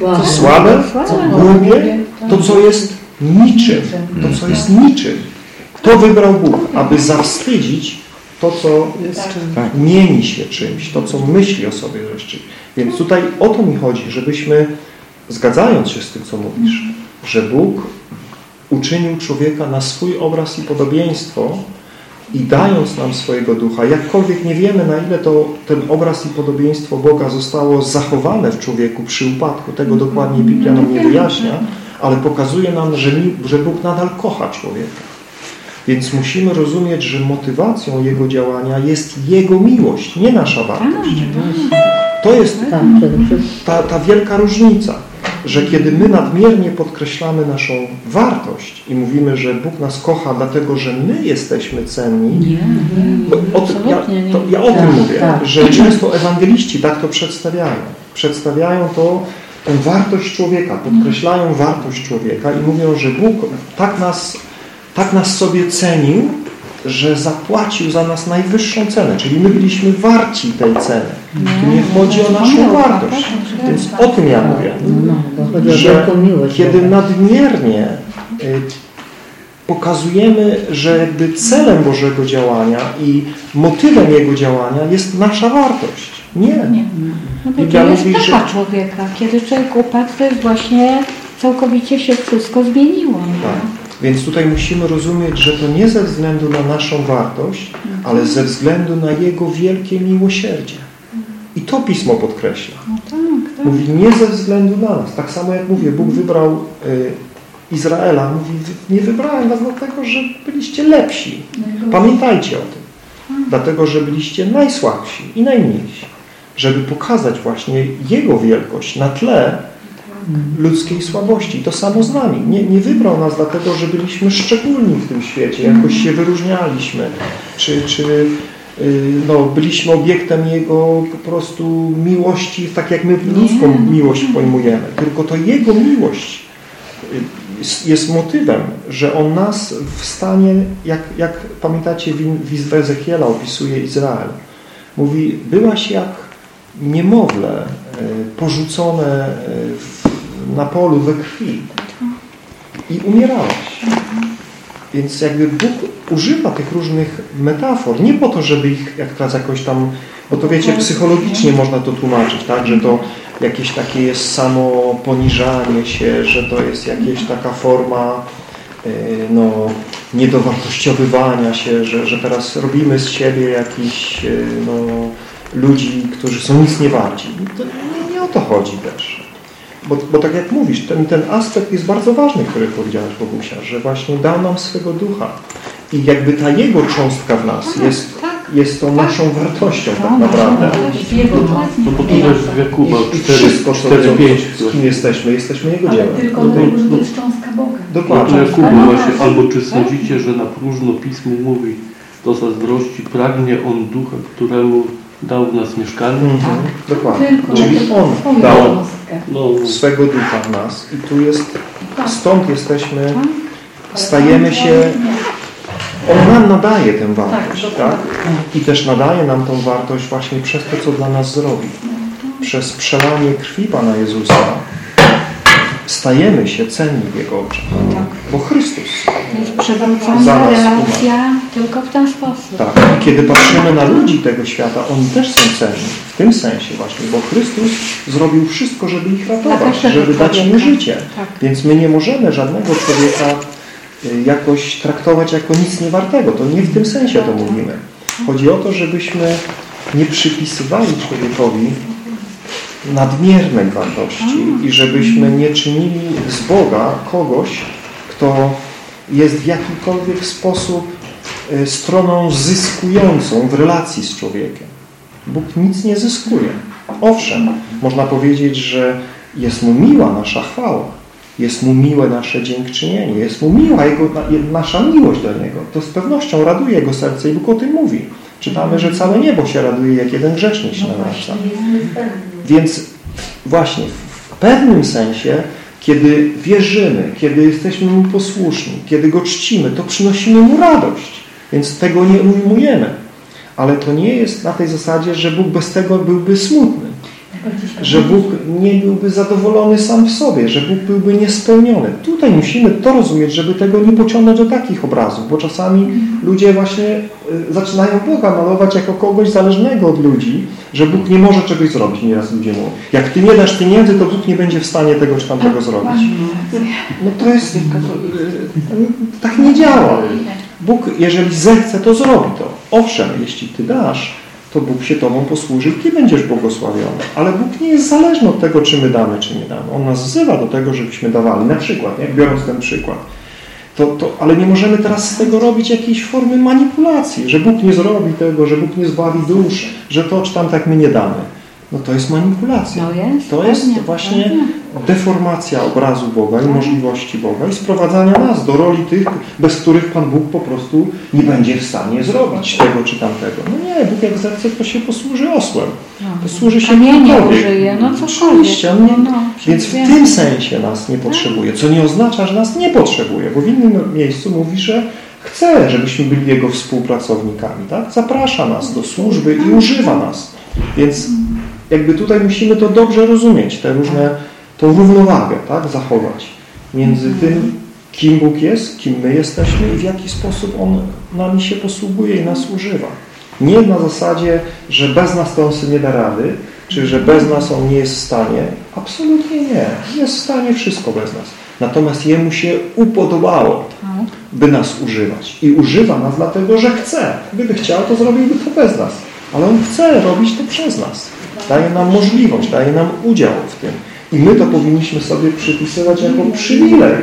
To słabe, to głupie, to co jest niczym, to co jest niczym. Kto wybrał Bóg, aby zawstydzić to, co Tak. mieni się czymś, to co myśli o sobie czymś. Więc tutaj o to mi chodzi, żebyśmy, zgadzając się z tym, co mówisz, że Bóg uczynił człowieka na swój obraz i podobieństwo i dając nam swojego ducha, jakkolwiek nie wiemy, na ile to ten obraz i podobieństwo Boga zostało zachowane w człowieku przy upadku, tego dokładnie Biblia nam nie wyjaśnia, ale pokazuje nam, że, że Bóg nadal kocha człowieka. Więc musimy rozumieć, że motywacją Jego działania jest Jego miłość, nie nasza wartość. To jest Tak, ta, ta wielka różnica, że kiedy my nadmiernie podkreślamy naszą wartość i mówimy, że Bóg nas kocha dlatego, że my jesteśmy cenni, o tym, ja, nie. to, ja o tym Tak, mówię, tak. że często ewangeliści tak to przedstawiają. Przedstawiają to, tę wartość człowieka, podkreślają wartość człowieka i mówią, że Bóg tak nas, tak nas sobie cenił, że zapłacił za nas najwyższą cenę, czyli my byliśmy warci tej ceny. Tu nie chodzi o naszą wartość. Więc o tym ja mówię No, bo chodzi o że kiedy nadmiernie y, pokazujemy, że jakby celem Bożego działania i motywem Jego działania jest nasza wartość. Nie. Nie. No bo Biblia to jest mówi, że- człowieka. Kiedy człowiek upadł, to jest właśnie całkowicie się wszystko zmieniło. no. Tak. Więc tutaj musimy rozumieć, że to nie ze względu na naszą wartość, ale ze względu na Jego wielkie miłosierdzie. I to Pismo podkreśla. No tak, tak. Mówi nie ze względu na nas. Tak samo jak mówię, Bóg wybrał y, Izraela. Mówi, nie wybrałem was dlatego, że byliście lepsi. Pamiętajcie o tym. Dlatego, że byliście najsłabsi i najmniejsi. Żeby pokazać właśnie Jego wielkość na tle ludzkiej słabości. To samo z nami. Nie, nie wybrał nas dlatego, że byliśmy szczególni w tym świecie, jakoś się wyróżnialiśmy, czy, czy y, no, byliśmy obiektem Jego po prostu miłości, tak jak my ludzką miłość pojmujemy. Tylko to Jego miłość y, jest, motywem, że On nas w stanie, jak, jak pamiętacie w, Ezechiela opisuje Izrael, mówi, byłaś jak niemowlę y, porzucone w, na polu we krwi i umierałaś. Więc jakby Bóg używa tych różnych metafor, nie po to, żeby ich jak teraz jakoś tam, bo to wiecie, psychologicznie można to tłumaczyć, tak, że to jakieś takie jest samo poniżanie się, że to jest jakaś taka forma y, no, niedowartościowywania się, że, że teraz robimy z siebie jakichś y, no, ludzi, którzy są nic nie warci. To nie, nie o to chodzi też. Bo, bo tak jak mówisz, ten, ten aspekt jest bardzo ważny, który powiedziałeś Bogusia, że właśnie dał nam swego ducha. I jakby ta Jego cząstka w nas jest, jest tą naszą wartością tak naprawdę. No bo tu jest w Jakuba I 4, wszystko, co, 4 5. co, kim jesteśmy, jesteśmy Jego Ale dziełem. tylko No, że no. to jest cząstka Boga. No Dokładnie. Jakubu Ale właśnie, tak. albo czy sądzicie, że na próżno Pismo mówi do zazdrości, pragnie On ducha, któremu dał w nas mieszkanie? Mhm, dokładnie. Tylko Czyli tylko On dał. No, swego ducha w nas i tu jest, stąd jesteśmy, stajemy się, On nam nadaje tę wartość, Tak, tak? I też nadaje nam tą wartość właśnie przez to, co dla nas zrobi. Przez przelanie krwi Pana Jezusa stajemy się cenni w Jego oczach. Bo Chrystus. Zaraz relacja tylko w ten sposób. Tak. I kiedy patrzymy na ludzi tego świata, oni też są cenni. W tym sensie właśnie, bo Chrystus zrobił wszystko, żeby ich ratować, każdego żeby dać im życie. Tak. Więc my nie możemy żadnego człowieka y, jakoś traktować jako nic niewartego. To nie w tym sensie to mówimy. Chodzi o to, żebyśmy nie przypisywali człowiekowi nadmiernej wartości i żebyśmy nie czynili z Boga kogoś, kto jest w jakikolwiek sposób y, stroną zyskującą w relacji z człowiekiem. Bóg nic nie zyskuje. Owszem, można powiedzieć, że jest Mu miła nasza chwała, jest Mu miłe nasze dziękczynienie, jest Mu miła jego, na- nasza miłość do Niego. To z pewnością raduje Jego serce i Bóg o tym mówi. Czytamy, że całe niebo się raduje, jak jeden grzesznik się nawraca. Więc właśnie w pewnym sensie, kiedy wierzymy, kiedy jesteśmy Mu posłuszni, kiedy Go czcimy, to przynosimy Mu radość. Więc tego nie ujmujemy. Ale to nie jest na tej zasadzie, że Bóg bez tego byłby smutny. Że Bóg nie byłby zadowolony sam w sobie, że Bóg byłby niespełniony. Tutaj musimy to rozumieć, żeby tego nie pociągnąć do takich obrazów, bo czasami ludzie właśnie y, zaczynają Boga malować jako kogoś zależnego od ludzi, że Bóg nie może czegoś zrobić, nieraz ludzie mówią. Jak Ty nie dasz pieniędzy, to Bóg nie będzie w stanie tego czy tamtego zrobić. No to jest... y, Tak nie działa. Bóg, jeżeli zechce, to zrobi to. Owszem, jeśli Ty dasz, to Bóg się Tobą posłuży i Ty będziesz błogosławiony. Ale Bóg nie jest zależny od tego, czy my damy, czy nie damy. On nas wzywa do tego, żebyśmy dawali. Na przykład, nie? biorąc ten przykład. To, to, ale nie możemy teraz z tego robić jakiejś formy manipulacji, że Bóg nie zrobi tego, że Bóg nie zbawi dusz, że to czy tam tak my nie damy. No to jest manipulacja. No jest, To jest właśnie. Deformacja obrazu Boga i możliwości Boga i sprowadzania nas do roli tych, bez których Pan Bóg po prostu nie będzie w stanie zrobić tego czy tamtego. No nie, Bóg jak zechce, to się posłuży osłem. Posłuży się Kamienie kimkolwiek. użyje, no cokolwiek. No, no, więc w tym sensie nas nie potrzebuje, co nie oznacza, że nas nie potrzebuje, bo w innym miejscu mówi, że chce, żebyśmy byli Jego współpracownikami. Tak? Zaprasza nas do służby i używa nas. Więc jakby tutaj musimy to dobrze rozumieć, te różne, tą równowagę tak? zachować między tym, kim Bóg jest, kim my jesteśmy i w jaki sposób On nami się posługuje i nas używa. Nie na zasadzie, że bez nas to On sobie nie da rady, czy że bez nas On nie jest w stanie. Absolutnie nie. Jest w stanie wszystko bez nas. Natomiast Jemu się upodobało, Tak. by nas używać. I używa nas dlatego, że chce. Gdyby chciał, to zrobiłby to bez nas. Ale On chce robić to przez nas. Daje nam możliwość, daje nam udział w tym. I my to powinniśmy sobie przypisywać jako przywilej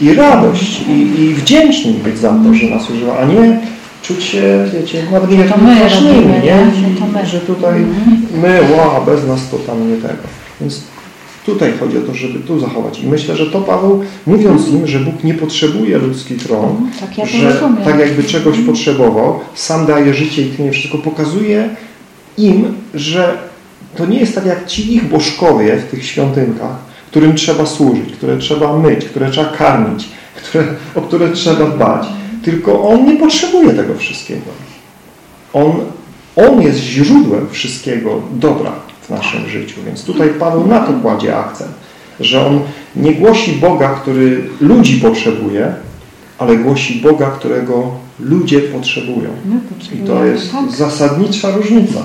i radość i, i wdzięczni być za to, że nas używa, a nie czuć się, wiecie, nawet nie To my ważnymi, nie? Że tutaj my, wow, bez nas to tam nie tego. Więc tutaj chodzi o to, żeby tu zachować. I myślę, że to Paweł, mówiąc im, że Bóg nie potrzebuje ludzkich rąk, Tak ja że rozumiem. tak jakby czegoś potrzebował, sam daje życie i tnie wszystko, pokazuje im, że to nie jest tak jak ci ich bożkowie w tych świątynkach, którym trzeba służyć, które trzeba myć, które trzeba karmić, które, o które trzeba dbać. Tylko On nie potrzebuje tego wszystkiego. On, on jest źródłem wszystkiego dobra w naszym życiu. Więc tutaj Paweł na to kładzie akcent, że On nie głosi Boga, który ludzi potrzebuje, ale głosi Boga, którego ludzie potrzebują. My I to jest tak. zasadnicza różnica.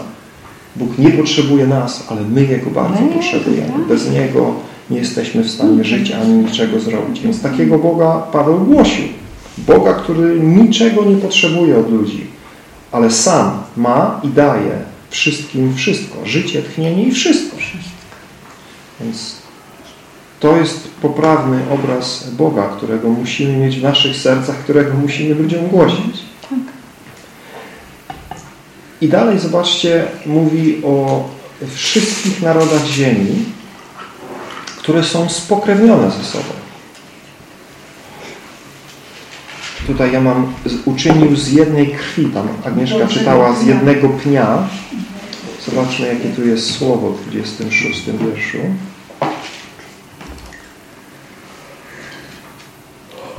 Bóg nie potrzebuje nas, ale my Jego bardzo My, potrzebujemy. tak. Bez Niego nie jesteśmy w stanie żyć ani niczego zrobić. Więc takiego Boga Paweł głosił. Boga, który niczego nie potrzebuje od ludzi, ale sam ma i daje wszystkim wszystko. Życie, tchnienie i wszystko. Więc to jest poprawny obraz Boga, którego musimy mieć w naszych sercach, którego musimy ludziom głosić. I dalej, zobaczcie, mówi o wszystkich narodach ziemi, które są spokrewnione ze sobą. Tutaj ja mam, uczynił z jednej krwi, tam Agnieszka czytała z jednego pnia. Zobaczmy, jakie tu jest słowo w 26 wierszu.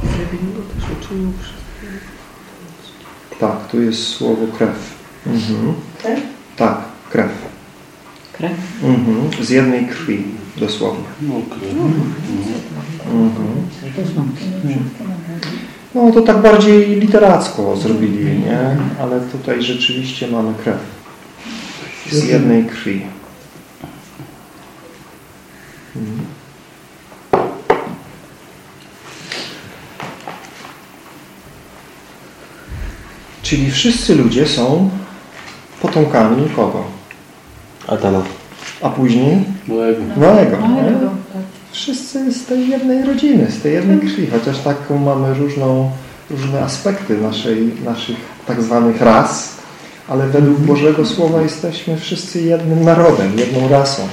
Zrobimy też uczynił Tak, tu jest słowo krew. Mhm. Krew? Tak, krew. Krew. Mhm. Z jednej krwi, dosłownie. No, okej. Mhm. Też mam. No to tak bardziej literacko zrobili, nie? Ale tutaj rzeczywiście mamy krew. Z jednej krwi. Mhm. Czyli wszyscy ludzie są potomkami kogo? Adama. A później Małego. Noego. nie? Małego, Wszyscy z tej jednej rodziny, z tej jednej krwi, chociaż taką mamy różną, różne aspekty naszej, naszych tak zwanych ras, ale według Bożego Słowa jesteśmy wszyscy jednym narodem, jedną rasą.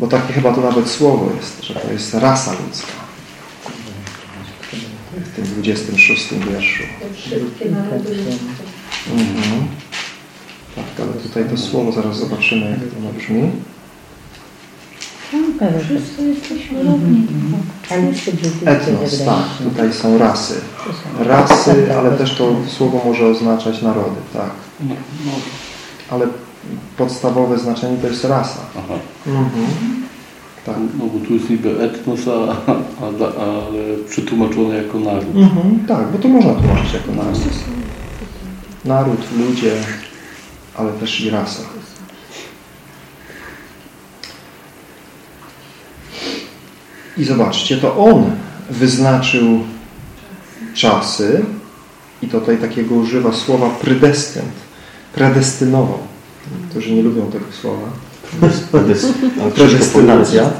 Bo takie chyba to nawet słowo jest, że to jest rasa ludzka. W tym 26 wierszu. Wszystkie narody. Mhm. Tak, ale tutaj to słowo zaraz zobaczymy, jak to brzmi. Wszyscy jesteśmy równi. Wszędzie Etnos, tak, tutaj są rasy. Rasy, ale też to słowo może oznaczać narody, tak. No, no. Ale podstawowe znaczenie to jest rasa. Aha. Mhm. Tak. No bo tu jest niby etnos, a, a, a, ale przetłumaczone jako naród. Mhm, tak, bo to można tłumaczyć jako naród. Naród, ludzie, ale też i rasa. I zobaczcie, to On wyznaczył czasy i tutaj takiego używa słowa predestynt, predestynował. Którzy nie lubią tego słowa. Predestynacja.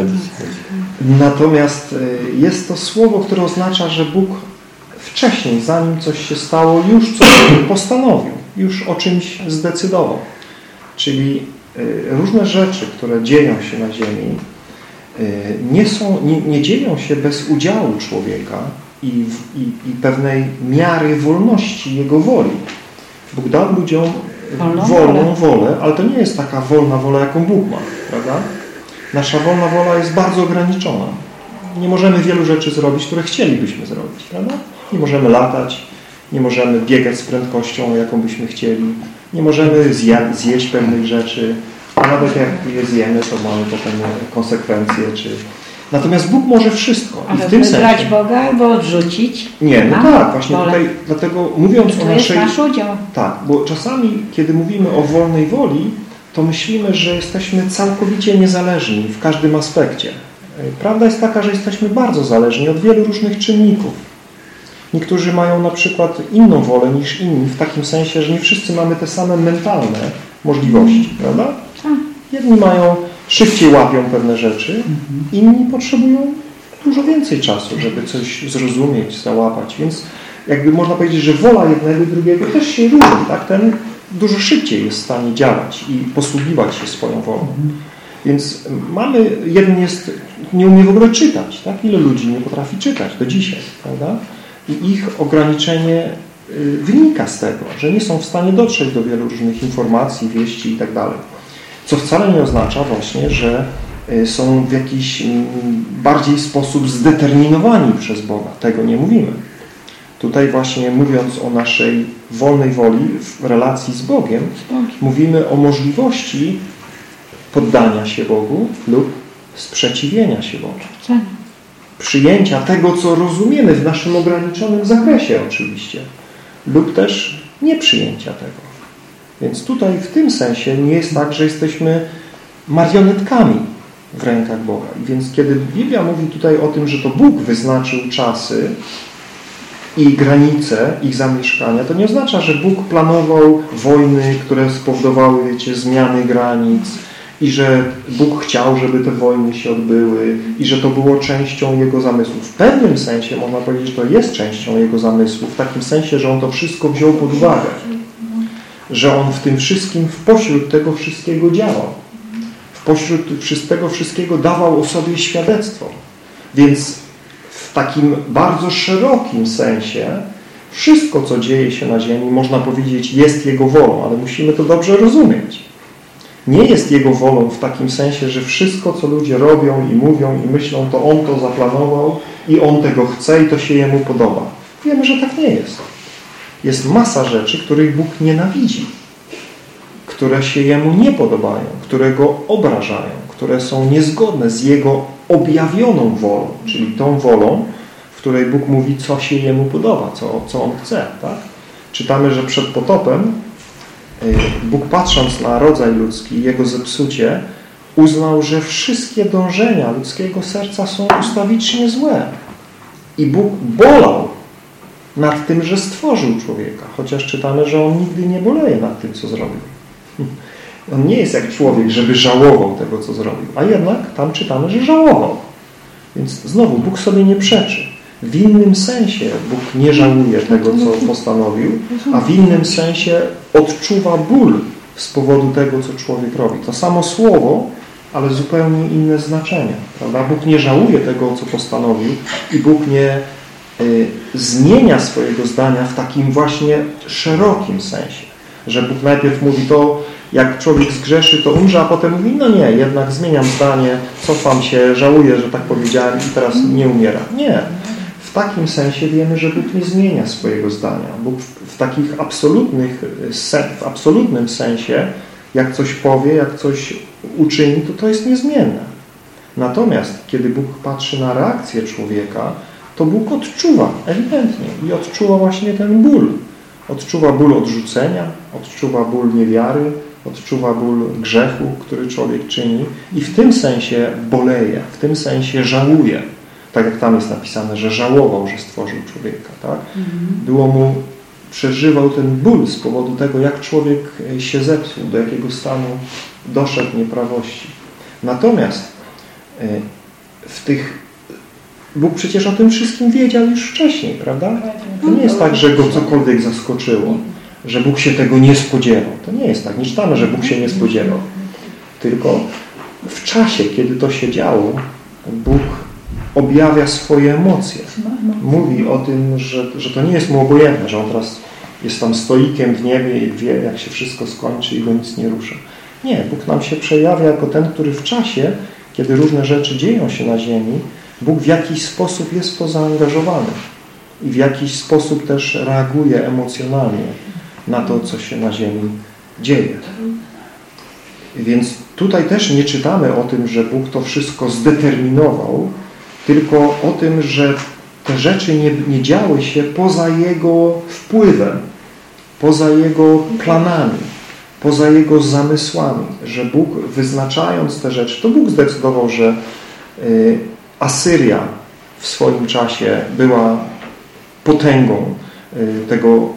Natomiast y, jest to słowo, które oznacza, że Bóg wcześniej, zanim coś się stało, już coś postanowił, już o czymś zdecydował. Czyli y, różne rzeczy, które dzieją się na ziemi, y, nie, są, nie, nie dzieją się bez udziału człowieka i, i, i pewnej miary wolności jego woli. Bóg dał ludziom Wolną wolną wolę, ale to nie jest taka wolna wola, jaką Bóg ma, prawda? Nasza wolna wola jest bardzo ograniczona. Nie możemy wielu rzeczy zrobić, które chcielibyśmy zrobić, prawda? Nie możemy latać, nie możemy biegać z prędkością, jaką byśmy chcieli, nie możemy zjeść pewnych rzeczy, a nawet jak je zjemy, to mamy potem konsekwencje, czy Natomiast Bóg może wszystko. I Ale w tym wybrać sensie... Boga albo odrzucić. Nie, no tak, właśnie wolę. tutaj, dlatego mówiąc o To jest naszej... nasz udział. Tak, bo czasami, kiedy mówimy o wolnej woli, to myślimy, że jesteśmy całkowicie niezależni w każdym aspekcie. Prawda jest taka, że jesteśmy bardzo zależni od wielu różnych czynników. Niektórzy mają na przykład inną wolę niż inni, w takim sensie, że nie wszyscy mamy te same mentalne możliwości, prawda? Tak. Jedni mają, szybciej łapią pewne rzeczy, inni potrzebują dużo więcej czasu, żeby coś zrozumieć, załapać. Więc jakby można powiedzieć, że wola jednego i drugiego też się różni. Tak? Ten dużo szybciej jest w stanie działać i posługiwać się swoją wolą. Więc mamy, jeden jest, nie umie w ogóle czytać. Tak? Ile ludzi nie potrafi czytać do dzisiaj, prawda? I ich ograniczenie y, wynika z tego, że nie są w stanie dotrzeć do wielu różnych informacji, wieści i tak. Co wcale nie oznacza właśnie, że y, są w jakiś mm, bardziej sposób zdeterminowani przez Boga. Tego nie mówimy. Tutaj właśnie mówiąc o naszej wolnej woli w relacji z Bogiem, mówimy o możliwości poddania się Bogu lub sprzeciwienia się Bogu. Przyjęcia tego, co rozumiemy w naszym ograniczonym zakresie oczywiście, lub też nieprzyjęcia tego. Więc tutaj w tym sensie nie jest tak, że jesteśmy marionetkami w rękach Boga. Więc kiedy Biblia mówi tutaj o tym, że to Bóg wyznaczył czasy i granice ich zamieszkania, to nie oznacza, że Bóg planował wojny, które spowodowały, wiecie, zmiany granic i że Bóg chciał, żeby te wojny się odbyły i że to było częścią Jego zamysłu. W pewnym sensie można powiedzieć, że to jest częścią Jego zamysłu, w takim sensie, że On to wszystko wziął pod uwagę. Że On w tym wszystkim, w pośród tego wszystkiego działał. W pośród tego wszystkiego dawał o sobie świadectwo. Więc w takim bardzo szerokim sensie wszystko, co dzieje się na ziemi, można powiedzieć, jest Jego wolą, ale musimy to dobrze rozumieć. Nie jest Jego wolą w takim sensie, że wszystko, co ludzie robią i mówią i myślą, to On to zaplanował i On tego chce i to się Jemu podoba. Wiemy, że tak nie jest. Jest masa rzeczy, których Bóg nienawidzi, które się Jemu nie podobają, które Go obrażają, które są niezgodne z Jego objawioną wolą, czyli tą wolą, w której Bóg mówi, co się Jemu podoba, co, co On chce. Tak? Czytamy, że przed potopem Bóg patrząc na rodzaj ludzki i jego zepsucie, uznał, że wszystkie dążenia ludzkiego serca są ustawicznie złe. I Bóg bolał nad tym, że stworzył człowieka, chociaż czytamy, że On nigdy nie boleje nad tym, co zrobił. On nie jest jak człowiek, żeby żałował tego, co zrobił, a jednak tam czytamy, że żałował. Więc znowu Bóg sobie nie przeczy. W innym sensie Bóg nie żałuje tego, co postanowił, a w innym sensie odczuwa ból z powodu tego, co człowiek robi. To samo słowo, ale zupełnie inne znaczenie. Prawda? Bóg nie żałuje tego, co postanowił i Bóg nie y, zmienia swojego zdania w takim właśnie szerokim sensie. Że Bóg najpierw mówi to, jak człowiek zgrzeszy, to umrze, a potem mówi, no nie, jednak zmieniam zdanie, cofam się, żałuję, że tak powiedziałem i teraz nie umiera. Nie. Takim sensie wiemy, że Bóg nie zmienia swojego zdania. Bóg w, takich absolutnych, w absolutnym sensie, jak coś powie, jak coś uczyni, to to jest niezmienne. Natomiast, kiedy Bóg patrzy na reakcję człowieka, to Bóg odczuwa, ewidentnie, i odczuwa właśnie ten ból. Odczuwa ból odrzucenia, odczuwa ból niewiary, odczuwa ból grzechu, który człowiek czyni i w tym sensie boleje, w tym sensie żałuje. Tak jak tam jest napisane, że żałował, że stworzył człowieka. Tak? Było mu, przeżywał ten ból z powodu tego, jak człowiek się zepsuł, do jakiego stanu doszedł nieprawości. Natomiast w tych Bóg przecież o tym wszystkim wiedział już wcześniej, prawda? To nie jest tak, że go cokolwiek zaskoczyło, że Bóg się tego nie spodziewał. To nie jest tak. Nie czytamy, że Bóg się nie spodziewał. Tylko w czasie, kiedy to się działo, Bóg objawia swoje emocje. Mówi o tym, że, że to nie jest mu obojętne, że on teraz jest tam stoikiem w niebie i wie, jak się wszystko skończy i go nic nie rusza. Nie, Bóg nam się przejawia jako ten, który w czasie, kiedy różne rzeczy dzieją się na ziemi, Bóg w jakiś sposób jest to zaangażowany i w jakiś sposób też reaguje emocjonalnie na to, co się na ziemi dzieje. Więc tutaj też nie czytamy o tym, że Bóg to wszystko zdeterminował, tylko o tym, że te rzeczy nie, nie działy się poza Jego wpływem, poza Jego planami, poza Jego zamysłami, że Bóg wyznaczając te rzeczy, to Bóg zdecydował, że y, Asyria w swoim czasie była potęgą y, tego,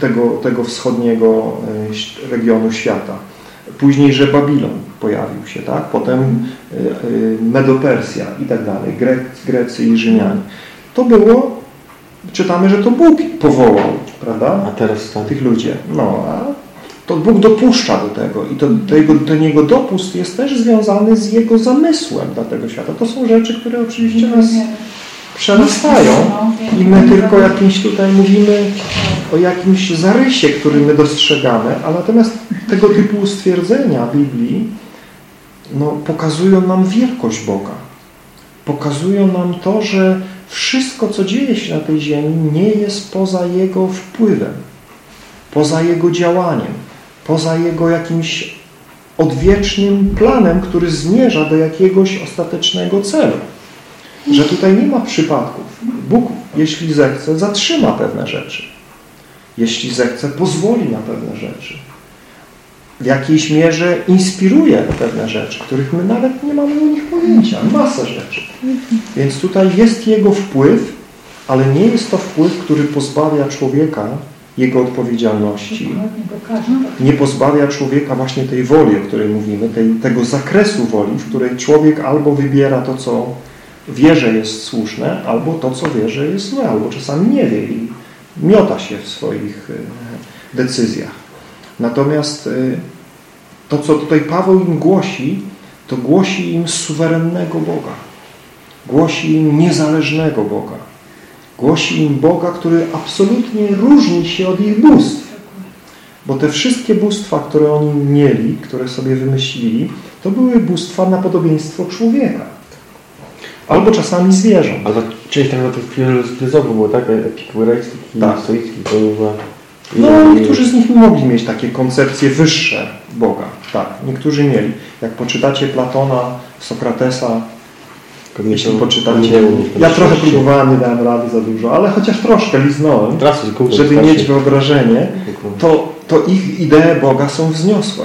tego, tego wschodniego y, regionu świata. Później, że Babilon pojawił się, tak? Potem Medopersja i tak dalej, Grecy i Rzymianie. To było, czytamy, że to Bóg powołał, prawda? A teraz stan. Tych ludzi. No, a to Bóg dopuszcza do tego i to, ten Jego dopust jest też związany z Jego zamysłem dla tego świata. To są rzeczy, które oczywiście nas przerastają i my tylko jakimś tutaj mówimy o jakimś zarysie, który my dostrzegamy, a natomiast tego typu stwierdzenia Biblii no, pokazują nam wielkość Boga. Pokazują nam to, że wszystko, co dzieje się na tej ziemi, nie jest poza Jego wpływem, poza Jego działaniem, poza Jego jakimś odwiecznym planem, który zmierza do jakiegoś ostatecznego celu. Że tutaj nie ma przypadków. Bóg, jeśli zechce, zatrzyma pewne rzeczy. Jeśli zechce, pozwoli na pewne rzeczy. W jakiejś mierze inspiruje pewne rzeczy, których my nawet nie mamy o nich pojęcia. Masa rzeczy. Więc tutaj jest Jego wpływ, ale nie jest to wpływ, który pozbawia człowieka jego odpowiedzialności. Nie pozbawia człowieka właśnie tej woli, o której mówimy, tej, tego zakresu woli, w której człowiek albo wybiera to, co wie, że jest słuszne, albo to, co wie, że jest złe, albo czasami nie wie i miota się w swoich e, decyzjach. Natomiast e, to, co tutaj Paweł im głosi, to głosi im suwerennego Boga. Głosi im niezależnego Boga. Głosi im Boga, który absolutnie różni się od ich bóstw. Bo te wszystkie bóstwa, które oni mieli, które sobie wymyślili, to były bóstwa na podobieństwo człowieka. Albo czasami zwierząt. Ale część tak na tych filozofów było tak? Epikurejskich i Tak. stoickich to była... No, niektórzy z nich mogli mieć takie koncepcje wyższe Boga. Tak, niektórzy mieli. Jak poczytacie Platona, Sokratesa, jeśli poczytacie... Ja trochę próbowałem, nie dałem rady za dużo, ale chociaż troszkę liznąłem, żeby mieć wyobrażenie, to, to ich idee Boga są wzniosłe.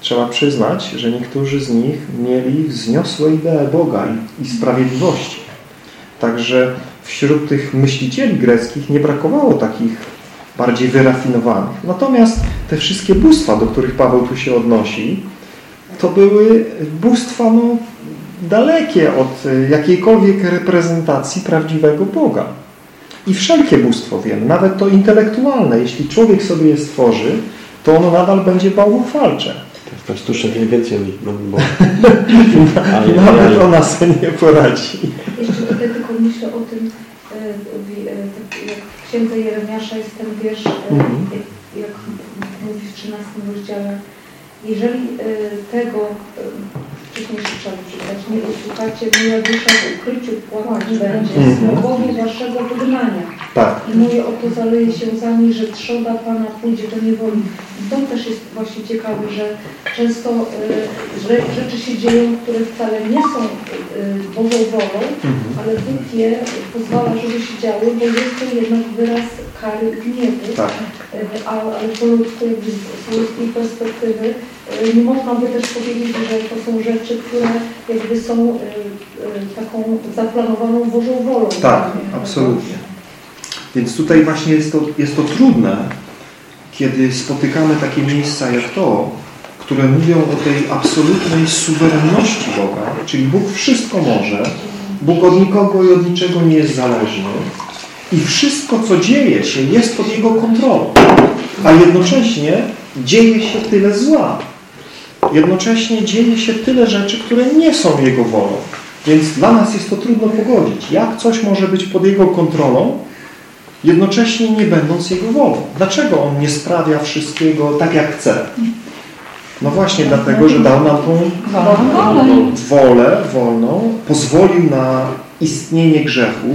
Trzeba przyznać, że niektórzy z nich mieli wzniosłe idee Boga i, i sprawiedliwości. Także wśród tych myślicieli greckich nie brakowało takich bardziej wyrafinowanych. Natomiast te wszystkie bóstwa, do których Paweł tu się odnosi, to były bóstwa no, dalekie od jakiejkolwiek reprezentacji prawdziwego Boga. I wszelkie bóstwo wiemy, nawet to intelektualne, jeśli człowiek sobie je stworzy, to ono nadal będzie bałwochwalcze. To jest sztuczna inteligencja. No, bo... ale, Nawet ale... ona sobie nie poradzi. Jeszcze tutaj tylko myślę o tym, jak w księdze Jeremiasza jest ten wiersz, mhm. jak mówi w 13 rozdziale, jeżeli tego wcześniejszy trzeba przeczytać, nie usłuchacie, moja dusza w ukryciu płakać będzie, z powodu waszego wygnania. Tak. I moje oto zaleje się łzami, że trzoda Pana pójdzie do niewoli. I to też jest właśnie ciekawe, że często y, rzeczy się dzieją, które wcale nie są y, Bożą wolą, mhm. ale Bóg je pozwala, żeby się działy, bo jest to jednak wyraz kary i gniewu. Tak. A, ale po jakby z ludzkiej perspektywy, y, nie można by też powiedzieć, że to są rzeczy, które jakby są y, taką zaplanowaną Bożą wolą. Tak, absolutnie. Więc tutaj właśnie jest to, jest to trudne, kiedy spotykamy takie miejsca jak to, które mówią o tej absolutnej suwerenności Boga, czyli Bóg wszystko może, Bóg od nikogo i od niczego nie jest zależny i wszystko, co dzieje się, jest pod Jego kontrolą, a jednocześnie dzieje się tyle zła. Jednocześnie dzieje się tyle rzeczy, które nie są Jego wolą. Więc dla nas jest to trudno pogodzić. Jak coś może być pod Jego kontrolą, jednocześnie nie będąc Jego wolą. Dlaczego On nie sprawia wszystkiego tak, jak chce? No właśnie dlatego, że dał nam tą wolę wolną, pozwolił na istnienie grzechu,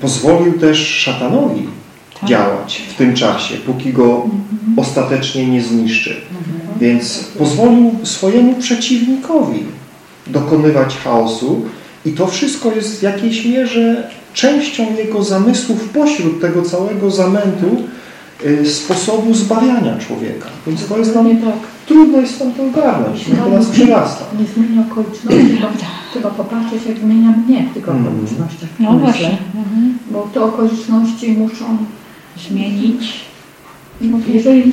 pozwolił też szatanowi tak. działać w tym czasie, póki go ostatecznie nie zniszczy. Więc pozwolił swojemu przeciwnikowi dokonywać chaosu i to wszystko jest w jakiejś mierze częścią jego zamysłów pośród tego całego zamętu y, sposobu zbawiania człowieka. Więc to jest nam Nie tak. trudno jest nam to ogarnąć, to nas przyrasta. Nie zmienia okoliczności, tylko trzeba popatrzeć, jak zmienia mnie w tych Mhm. okolicznościach. No myślę. właśnie. Mhm. Bo te okoliczności muszą, Zmienić. no, jeżeli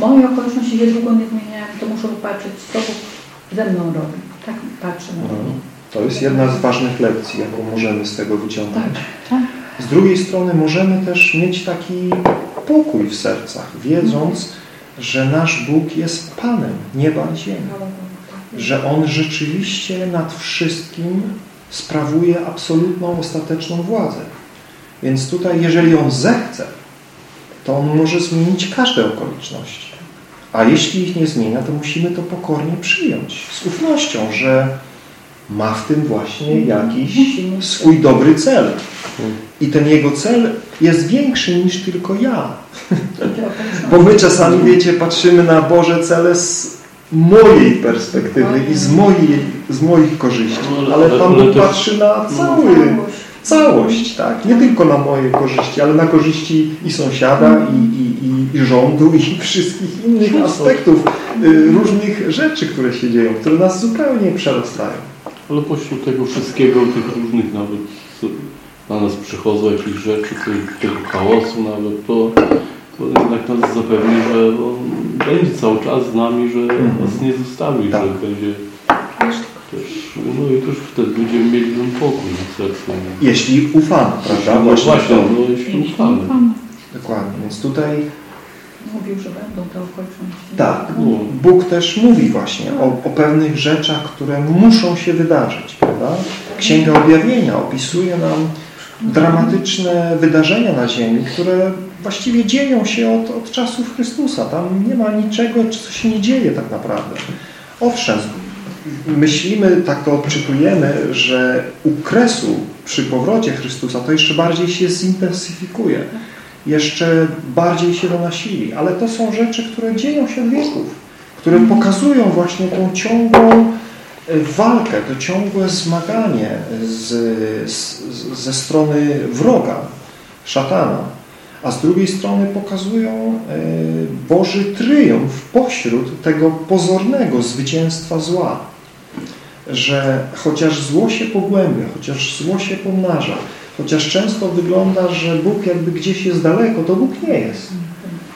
moje okoliczności się długo nie zmieniają, to muszę popatrzeć, co ze mną robi. Tak patrzę na to. Mhm. To jest jedna z ważnych lekcji, jaką możemy z tego wyciągnąć. Tak. Z drugiej strony możemy też mieć taki pokój w sercach, wiedząc, że nasz Bóg jest Panem nieba i ziemi. Że On rzeczywiście nad wszystkim sprawuje absolutną, ostateczną władzę. Więc tutaj, jeżeli On zechce, to On może zmienić każde okoliczności. A jeśli ich nie zmienia, to musimy to pokornie przyjąć. Z ufnością, że ma w tym właśnie jakiś swój dobry cel. I ten jego cel jest większy niż tylko ja. Bo my czasami, wiecie, patrzymy na Boże cele z mojej perspektywy i z, mojej, z moich korzyści. Ale Pan Bóg patrzy na cały, całość, tak? Nie tylko na moje korzyści, ale na korzyści i sąsiada, i, i, i, i rządu, i wszystkich innych aspektów y, różnych rzeczy, które się dzieją, które nas zupełnie przerastają. Ale pośród tego wszystkiego, tych różnych nawet na nas przychodzą jakieś rzeczy, tego chaosu nawet, to, to jednak nas zapewni, że on będzie cały czas z nami, że nas nie zostawi, Tak. że będzie też, no i też wtedy będziemy mieli ten pokój w sercu. Jeśli ufamy, prawda? No Właśnie właśnie, to. no jeśli ufamy. Dokładnie. Więc tutaj Mówił, że będą te okoliczności. tak, No. Bóg też mówi właśnie o, o pewnych rzeczach, które muszą się wydarzyć, prawda? Księga Objawienia opisuje nam dramatyczne wydarzenia na ziemi, które właściwie dzieją się od, od czasów Chrystusa. Tam nie ma niczego, co się nie dzieje tak naprawdę. Owszem, myślimy, tak to odczytujemy, że u kresu przy powrocie Chrystusa to jeszcze bardziej się zintensyfikuje, jeszcze bardziej się to nasili, ale to są rzeczy, które dzieją się od wieków, które pokazują właśnie tą ciągłą walkę, to ciągłe zmaganie z, z, ze strony wroga, szatana, a z drugiej strony pokazują e, Boży tryumf pośród tego pozornego zwycięstwa zła. Że chociaż zło się pogłębia, chociaż zło się pomnaża, chociaż często wygląda, że Bóg jakby gdzieś jest daleko, to Bóg nie jest.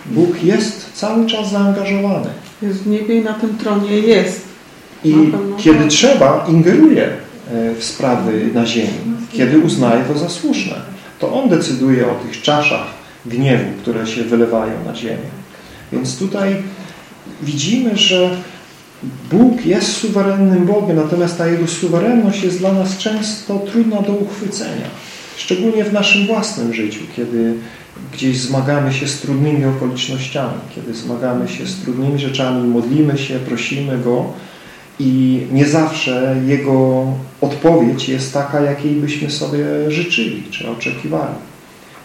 Bóg jest cały czas zaangażowany. Jest w niebie i na tym tronie jest. I kiedy tak. trzeba, ingeruje e, w sprawy na ziemi. Kiedy uznaje to za słuszne. To On decyduje o tych czaszach gniewu, które się wylewają na ziemię. Więc tutaj widzimy, że Bóg jest suwerennym Bogiem, natomiast ta Jego suwerenność jest dla nas często trudna do uchwycenia. Szczególnie w naszym własnym życiu, kiedy gdzieś zmagamy się z trudnymi okolicznościami, kiedy zmagamy się z trudnymi rzeczami, modlimy się, prosimy Go i nie zawsze Jego odpowiedź jest taka, jakiej byśmy sobie życzyli czy oczekiwali.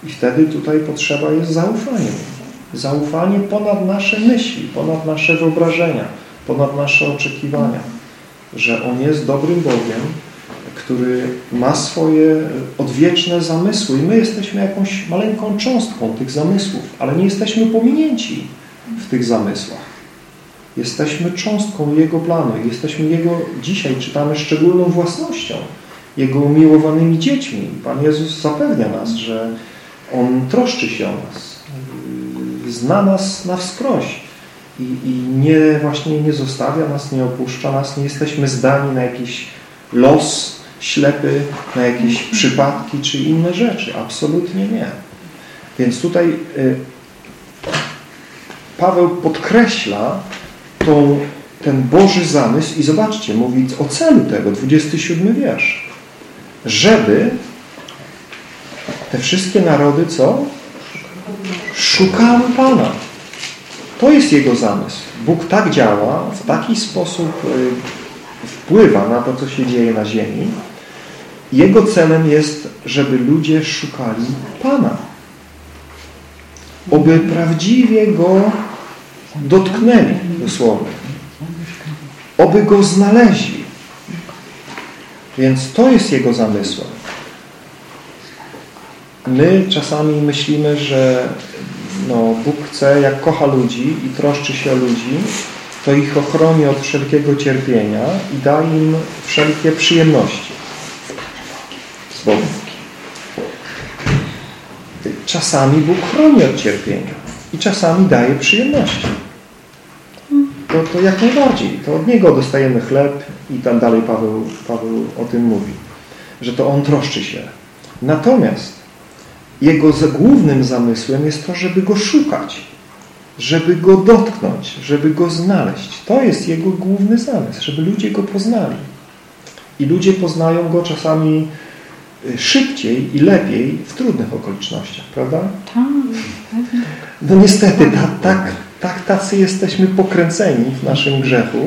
I wtedy tutaj potrzeba jest zaufanie. Zaufanie ponad nasze myśli, ponad nasze wyobrażenia, ponad nasze oczekiwania, że On jest dobrym Bogiem, który ma swoje odwieczne zamysły i my jesteśmy jakąś maleńką cząstką tych zamysłów, ale nie jesteśmy pominięci w tych zamysłach. Jesteśmy cząstką Jego planu, jesteśmy Jego, dzisiaj czytamy, szczególną własnością, Jego umiłowanymi dziećmi. Pan Jezus zapewnia nas, że On troszczy się o nas, zna nas na wskroś i, i nie, właśnie nie zostawia nas, nie opuszcza nas, nie jesteśmy zdani na jakiś los ślepy, na jakieś przypadki czy inne rzeczy. Absolutnie nie. Więc tutaj y, Paweł podkreśla ten Boży zamysł i zobaczcie, mówi o celu tego, 27 wiersz. Żeby te wszystkie narody co? Szukały Pana. To jest Jego zamysł. Bóg tak działa, w taki sposób y, wpływa na to, co się dzieje na ziemi. Jego celem jest, żeby ludzie szukali Pana. Oby prawdziwie Go dotknęli dosłownie. Oby Go znaleźli. Więc to jest Jego zamysłem. My czasami myślimy, że no, Bóg chce, jak kocha ludzi i troszczy się o ludzi, to ich ochroni od wszelkiego cierpienia i da im wszelkie przyjemności z. Czasami Bóg chroni od cierpienia i czasami daje przyjemności. To, to jak najbardziej. To od Niego dostajemy chleb i tam dalej Paweł, Paweł o tym mówi, że to On troszczy się. Natomiast Jego głównym zamysłem jest to, żeby Go szukać, żeby Go dotknąć, żeby Go znaleźć. To jest Jego główny zamysł, żeby ludzie Go poznali. I ludzie poznają Go czasami szybciej i lepiej w trudnych okolicznościach, prawda? Tak, No niestety, tak, tak, tak tacy jesteśmy pokręceni w naszym grzechu,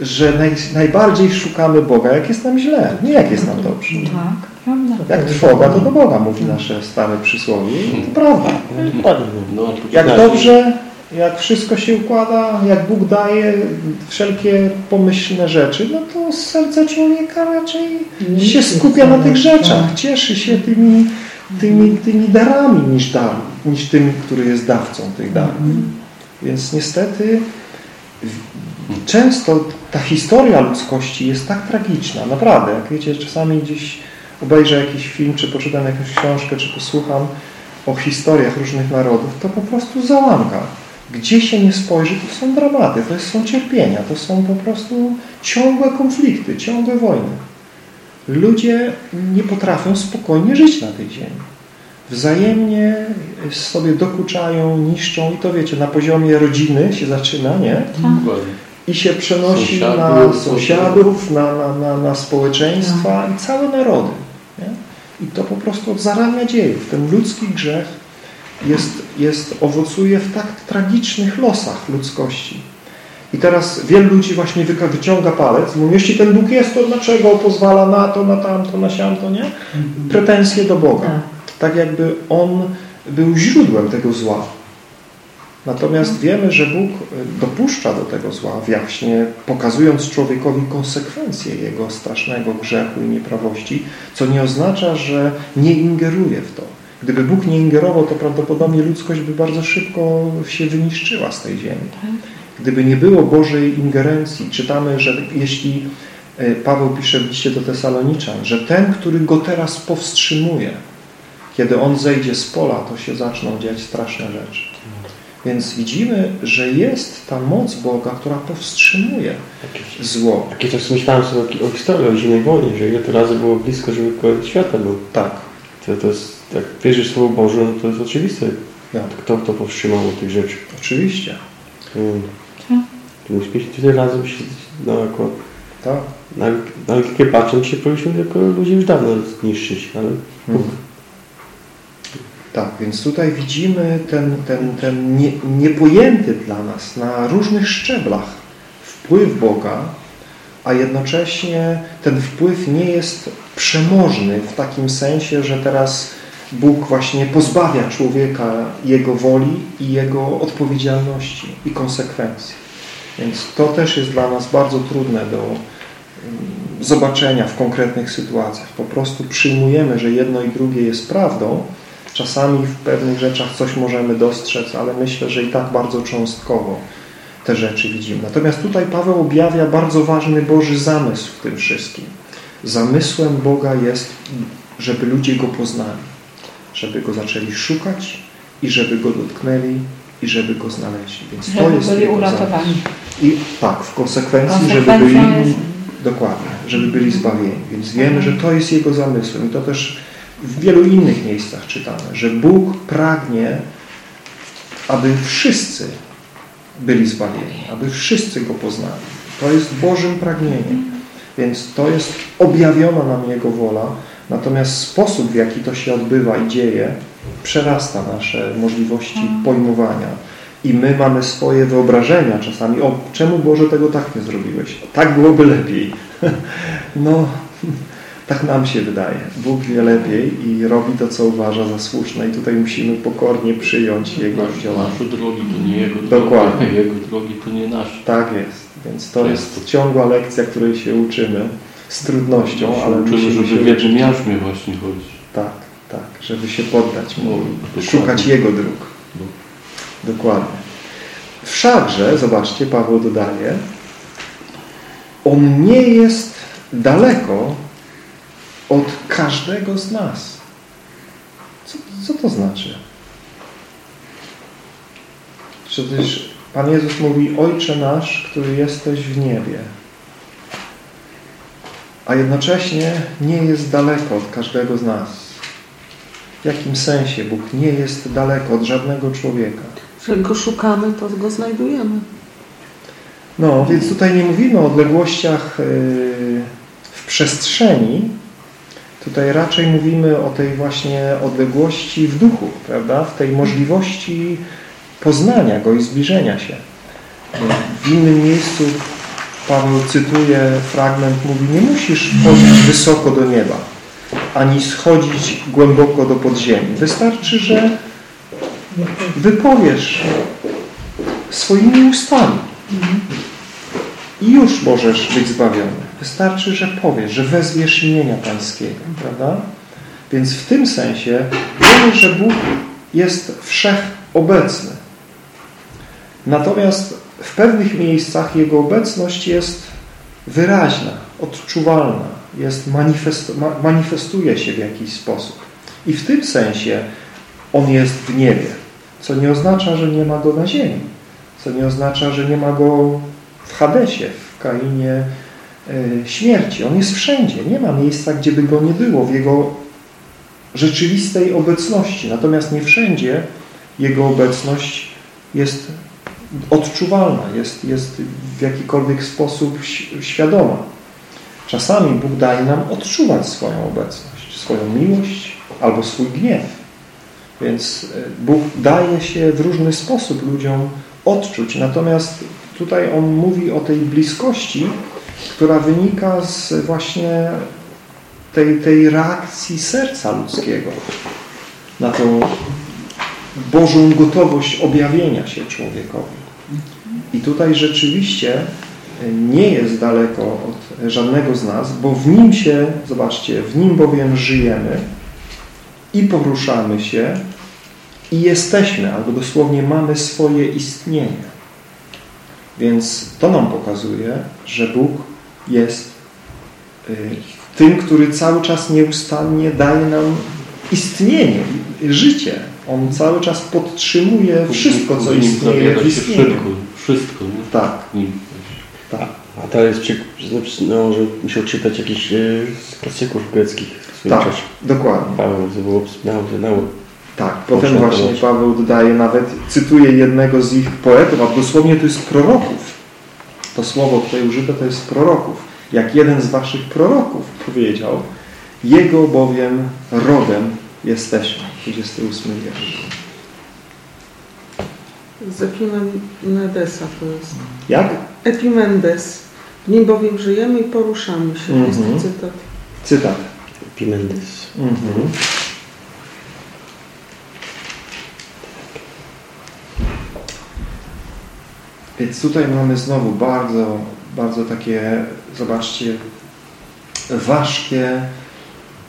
że naj, najbardziej szukamy Boga, jak jest nam źle, nie jak jest nam dobrze. tak, prawda. Jak trwoga, to do Boga, mówi nasze stare przysłowie. To prawda. Jak dobrze, jak wszystko się układa, jak Bóg daje wszelkie pomyślne rzeczy, no to serce człowieka raczej się skupia na tych rzeczach. Cieszy się tymi, tymi, tymi darami niż, dar, niż tym, który jest dawcą tych darów. Więc niestety często ta historia ludzkości jest tak tragiczna, naprawdę. Jak wiecie, czasami gdzieś obejrzę jakiś film, czy poczytam jakąś książkę, czy posłucham o historiach różnych narodów, to po prostu załamka. Gdzie się nie spojrzy, to są dramaty, to są cierpienia, to są po prostu ciągłe konflikty, ciągłe wojny. Ludzie nie potrafią spokojnie żyć na tej ziemi. Wzajemnie sobie dokuczają, niszczą i to wiecie, na poziomie rodziny się zaczyna, nie? I się przenosi na Sąsiadów, sąsiadów, na, na, na, na społeczeństwa i całe narody. Nie? I to po prostu od zarania dziejów. Ten ludzki grzech jest, jest, owocuje w tak tragicznych losach ludzkości. I teraz wielu ludzi właśnie wyciąga palec, mówi, jeśli ten Bóg jest, to dlaczego pozwala na to, na tamto, na siamto, nie? Pretensje do Boga. Tak jakby On był źródłem tego zła. Natomiast wiemy, że Bóg dopuszcza do tego zła właśnie, pokazując człowiekowi konsekwencje jego strasznego grzechu i nieprawości, co nie oznacza, że nie ingeruje w to. Gdyby Bóg nie ingerował, to prawdopodobnie ludzkość by bardzo szybko się wyniszczyła z tej ziemi. Gdyby nie było Bożej ingerencji, czytamy, że jeśli Paweł pisze w liście do Tesaloniczan, że ten, który go teraz powstrzymuje, kiedy on zejdzie z pola, to się zaczną dziać straszne rzeczy. Więc widzimy, że jest ta moc Boga, która powstrzymuje zło. Jakiś czas myślałem sobie o, historii, o zimnej wojnie, że ile to razy było blisko, żeby koniec świata był. Tak. To, to jest, jak wierzysz w Słowo Boże, no to jest oczywiste. Tak. Kto to powstrzymał od tych rzeczy? Oczywiście. Hmm. Tak. Się tyle razy myśleć, no jako... Tak. Na, na patrząc się powinniśmy tylko ludzi już dawno zniszczyć, ale. Tak, więc tutaj widzimy ten, ten, ten nie, niepojęty dla nas na różnych szczeblach wpływ Boga, a jednocześnie ten wpływ nie jest przemożny w takim sensie, że teraz Bóg właśnie pozbawia człowieka jego woli i jego odpowiedzialności i konsekwencji. Więc to też jest dla nas bardzo trudne do mm, zobaczenia w konkretnych sytuacjach. Po prostu przyjmujemy, że jedno i drugie jest prawdą. Czasami w pewnych rzeczach coś możemy dostrzec, ale myślę, że i tak bardzo cząstkowo te rzeczy widzimy. Natomiast tutaj Paweł objawia bardzo ważny Boży zamysł w tym wszystkim. Zamysłem Boga jest, żeby ludzie Go poznali, żeby Go zaczęli szukać i żeby Go dotknęli i żeby Go znaleźli. Więc to Żeby jest byli Jego uratowani. zamysł. I tak, w konsekwencji, żeby byli jest- dokładnie, żeby byli zbawieni. Więc wiemy, że to jest Jego zamysłem i to też w wielu innych miejscach czytamy, że Bóg pragnie, aby wszyscy byli zbawieni, aby wszyscy Go poznali. To jest Bożym pragnieniem. Więc to jest objawiona nam Jego wola, natomiast sposób, w jaki to się odbywa i dzieje, przerasta nasze możliwości pojmowania. I my mamy swoje wyobrażenia czasami, o, czemu Boże tego tak nie zrobiłeś? Tak byłoby lepiej. No, Tak nam się wydaje. Bóg wie lepiej i robi to, co uważa za słuszne i tutaj musimy pokornie przyjąć Jego Nasze, działania. nasze drogi to nie Jego Dokładnie. drogi, Jego drogi to nie nasze. Tak jest. Więc to Tak. jest ciągła lekcja, której się uczymy z trudnością, ale Uczymy, musimy żeby się w jednym jarzmie właśnie chodzić. Tak, tak, żeby się poddać Mu, No, dokładnie. szukać Jego dróg. No. Dokładnie. Wszakże, zobaczcie, Paweł dodaje, On nie jest daleko od każdego z nas. Co, co to znaczy? Przecież Pan Jezus mówi, Ojcze nasz, który jesteś w niebie. A jednocześnie nie jest daleko od każdego z nas. W jakim sensie Bóg nie jest daleko od żadnego człowieka? Że go szukamy, to go znajdujemy. No, więc tutaj nie mówimy o odległościach yy, w przestrzeni. Tutaj raczej mówimy o tej właśnie odległości w duchu, prawda? W tej możliwości poznania Go i zbliżenia się. W innym miejscu Paweł cytuje fragment, mówi nie musisz chodzić wysoko do nieba, ani schodzić głęboko do podziemi. Wystarczy, że wypowiesz swoimi ustami i już możesz być zbawiony. Wystarczy, że powiesz, że wezwiesz imienia Pańskiego, prawda? Więc w tym sensie wiemy, że Bóg jest wszechobecny. Natomiast w pewnych miejscach Jego obecność jest wyraźna, odczuwalna, jest manifest, ma, manifestuje się w jakiś sposób. I w tym sensie On jest w niebie, co nie oznacza, że nie ma Go na ziemi, co nie oznacza, że nie ma Go w Hadesie, w Kainie śmierci. On jest wszędzie. Nie ma miejsca, gdzie by Go nie było w Jego rzeczywistej obecności. Natomiast nie wszędzie Jego obecność jest odczuwalna, jest, jest w jakikolwiek sposób świadoma. Czasami Bóg daje nam odczuwać swoją obecność, swoją miłość albo swój gniew. Więc Bóg daje się w różny sposób ludziom odczuć. Natomiast tutaj on mówi o tej bliskości, która wynika z właśnie tej, tej reakcji serca ludzkiego na tą Bożą gotowość objawienia się człowiekowi. I tutaj rzeczywiście nie jest daleko od żadnego z nas, bo w Nim się, zobaczcie, w Nim bowiem żyjemy i poruszamy się i jesteśmy, albo dosłownie mamy swoje istnienie. Więc to nam pokazuje, że Bóg jest tym, który cały czas nieustannie daje nam istnienie, życie. On cały czas podtrzymuje wszystko, co istnieje w istnieniu. Wszystko. Nie? Tak. Tak. A to jest, no, że musiał czytać jakiś e, z klasyków greckich w swoim Tak, czasie. dokładnie. Paweł, to było wspaniałe, naukę. Tak, potem właśnie dodać. Paweł dodaje nawet, cytuje jednego z ich poetów, a dosłownie to jest proroków. To słowo tutaj użyte to jest proroków. Jak jeden z waszych proroków powiedział, jego bowiem rodem jesteśmy. 28 wiersz. Z Epimendesa to jest. Jak? Epimendes. W nim bowiem żyjemy i poruszamy się. To jest Mhm. cytat. Cytat. Pimendes. Mhm. Więc tutaj mamy znowu bardzo, bardzo takie, zobaczcie, ważkie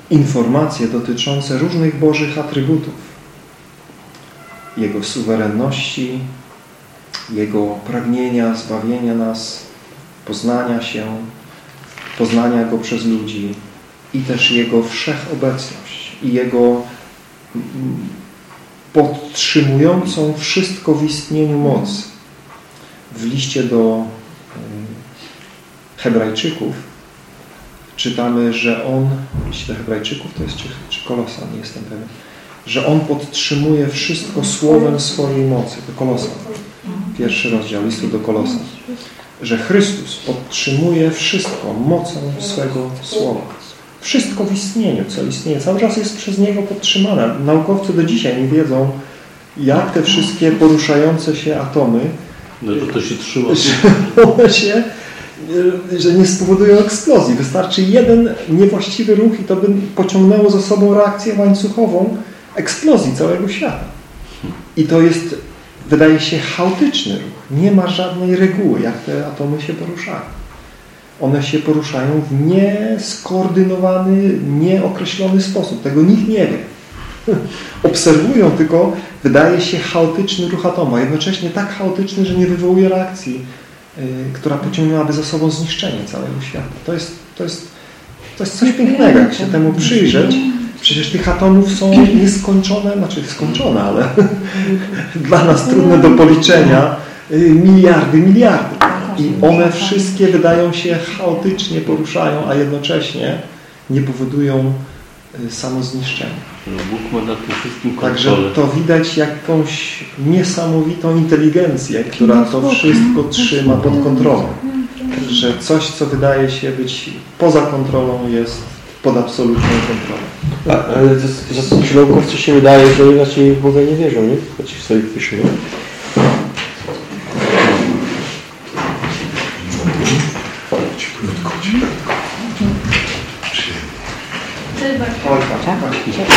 informacje dotyczące różnych Bożych atrybutów. Jego suwerenności, Jego pragnienia zbawienia nas, poznania się, poznania Go przez ludzi i też Jego wszechobecność i Jego mm, podtrzymującą wszystko w istnieniu moc. W liście do Hebrajczyków czytamy, że On, liście do Hebrajczyków to jest czy, czy Kolosan, nie jestem pewien, że On podtrzymuje wszystko słowem swojej mocy. To Kolosan. Pierwszy rozdział listu do Kolosan. Że Chrystus podtrzymuje wszystko mocą swego słowa. Wszystko w istnieniu, co istnieje, cały czas jest przez Niego podtrzymane. Naukowcy do dzisiaj nie wiedzą, jak te wszystkie poruszające się atomy No to to się trzyma. one się e, że nie spowodują eksplozji. Wystarczy jeden niewłaściwy ruch i to by pociągnęło za sobą reakcję łańcuchową eksplozji całego świata. I to jest, wydaje się, chaotyczny ruch. Nie ma żadnej reguły, jak te atomy się poruszają. One się poruszają w nieskoordynowany, nieokreślony sposób. Tego nikt nie wie. Obserwują tylko, wydaje się, chaotyczny ruch atomu, a jednocześnie tak chaotyczny, że nie wywołuje reakcji, yy, która pociągnęłaby za sobą zniszczenie całego świata. To jest, to jest, to jest coś pięknego, jak się temu przyjrzeć. Przecież tych atomów są nieskończone, znaczy skończone, ale dla nas trudne do policzenia, yy, miliardy, miliardy. I one wszystkie wydają się chaotycznie poruszają, a jednocześnie nie powodują y, samozniszczenia. Bóg ma nad tym wszystkim Także kontrolę. to widać jakąś niesamowitą inteligencję, która to wszystko trzyma pod kontrolą. Że coś, co wydaje się być poza kontrolą, jest pod absolutną kontrolą. A, ale to, to, to naukowcy się wydaje, że oni raczej w Boga nie wierzą, nie? Choć w swoich piszą. Oj, tak,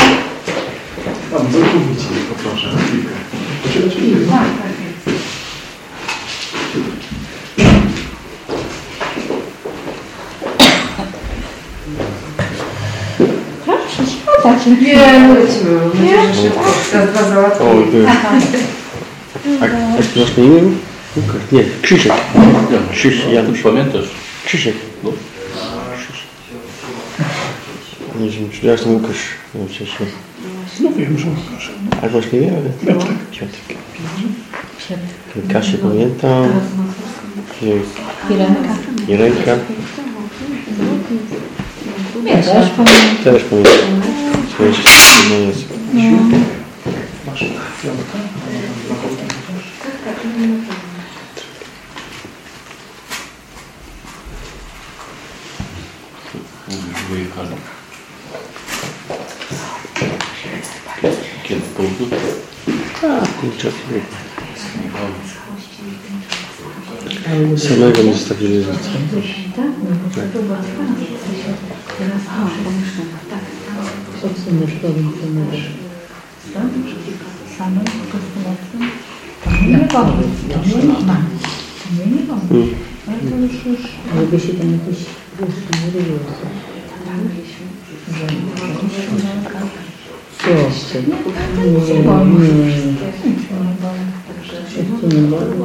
tak. Tam, zamówicie, poproszę, na chwilkę. Szkoda, że Nie, lecimy. Myślę, że szybko. Raz, dwa załatwię. O, to jest. A, a ty masz na imię? Łukasz. Nie, Krzysiek. Krzysiek, ja Ty pamiętasz? Krzysiek. No. Nie wiem, czy ja jestem Łukasz. Nie wiem, czy się... No wiem, że Łukasz. Ale masz nie wiem, ale... Piotrek. Piotrek. Kasię pamiętam. Irenka. Irenka. Wiesz, też pamiętam. Też pamiętam. Swoje no jest. Masz? Mówisz, wyjechali. Kiedy w południu? A, kurczę. Samego mi zostawili życie. Odsuniesz powiem, co postulaty. To mnie nie wolno. To nie ma. To mnie nie wolno. Ale to już już... Ale by się tam jakieś wiesz, nie robiło. Co ty? Nie, nie. Jak to nie miałam...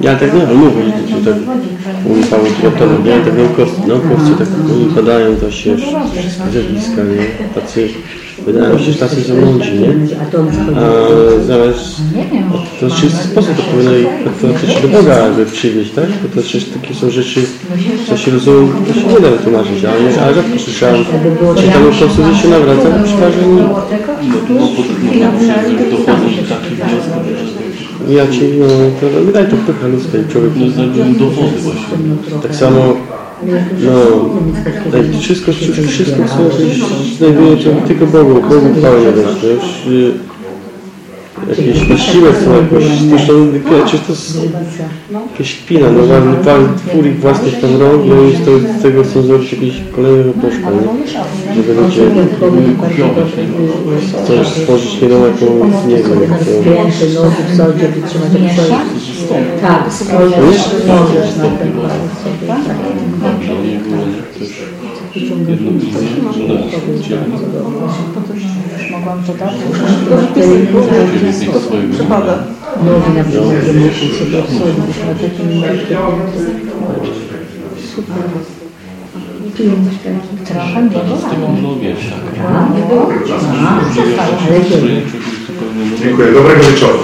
Ja tak nie, ale mówię, że to tak Paweł Piotr, nie, tak naukowcy, naukowcy tak oni badają to się wszystkie zjawiska, nie? Tacy, wydają się, że tacy są mądrzy, nie? A zamiast Nie to czysty sposób to powinno ich praktycznie do Boga jakby przywieźć, tak? Bo to przecież takie są rzeczy, co się rozumie, to się nie da wytłumaczyć, ale, ale rzadko słyszałem, że tam naukowcy gdzieś się nawraca, No, bo no, wniosków, że ja ci, no, to mi daj to pycha ludzka i człowiek no, znajdują dowody właśnie. tak samo No, tak, wszystko, wszystko co znajduje, to tylko Bogu, Bogu dać. To już y, jakieś właściwe są jakoś, zresztą wiecie, to jest jakaś kpina, no wal, wal twór ich własnych tam rąk, no i z tego, z tego chcą zrobić jakieś kolejnego poszka, nie? Żeby ludzie coś stworzyć nie wiadomo jaką, nie wiem, jaką, Pięty, nogi w sodzie, wytrzymać jak Tak, na ten palec sobie. Tak. Dobrze, nie było nie? też Mogłam to dać. na przykład, że sobie na takim. Super. Trochę Z tym. Nie było? Dziękuję, dobrego wieczoru.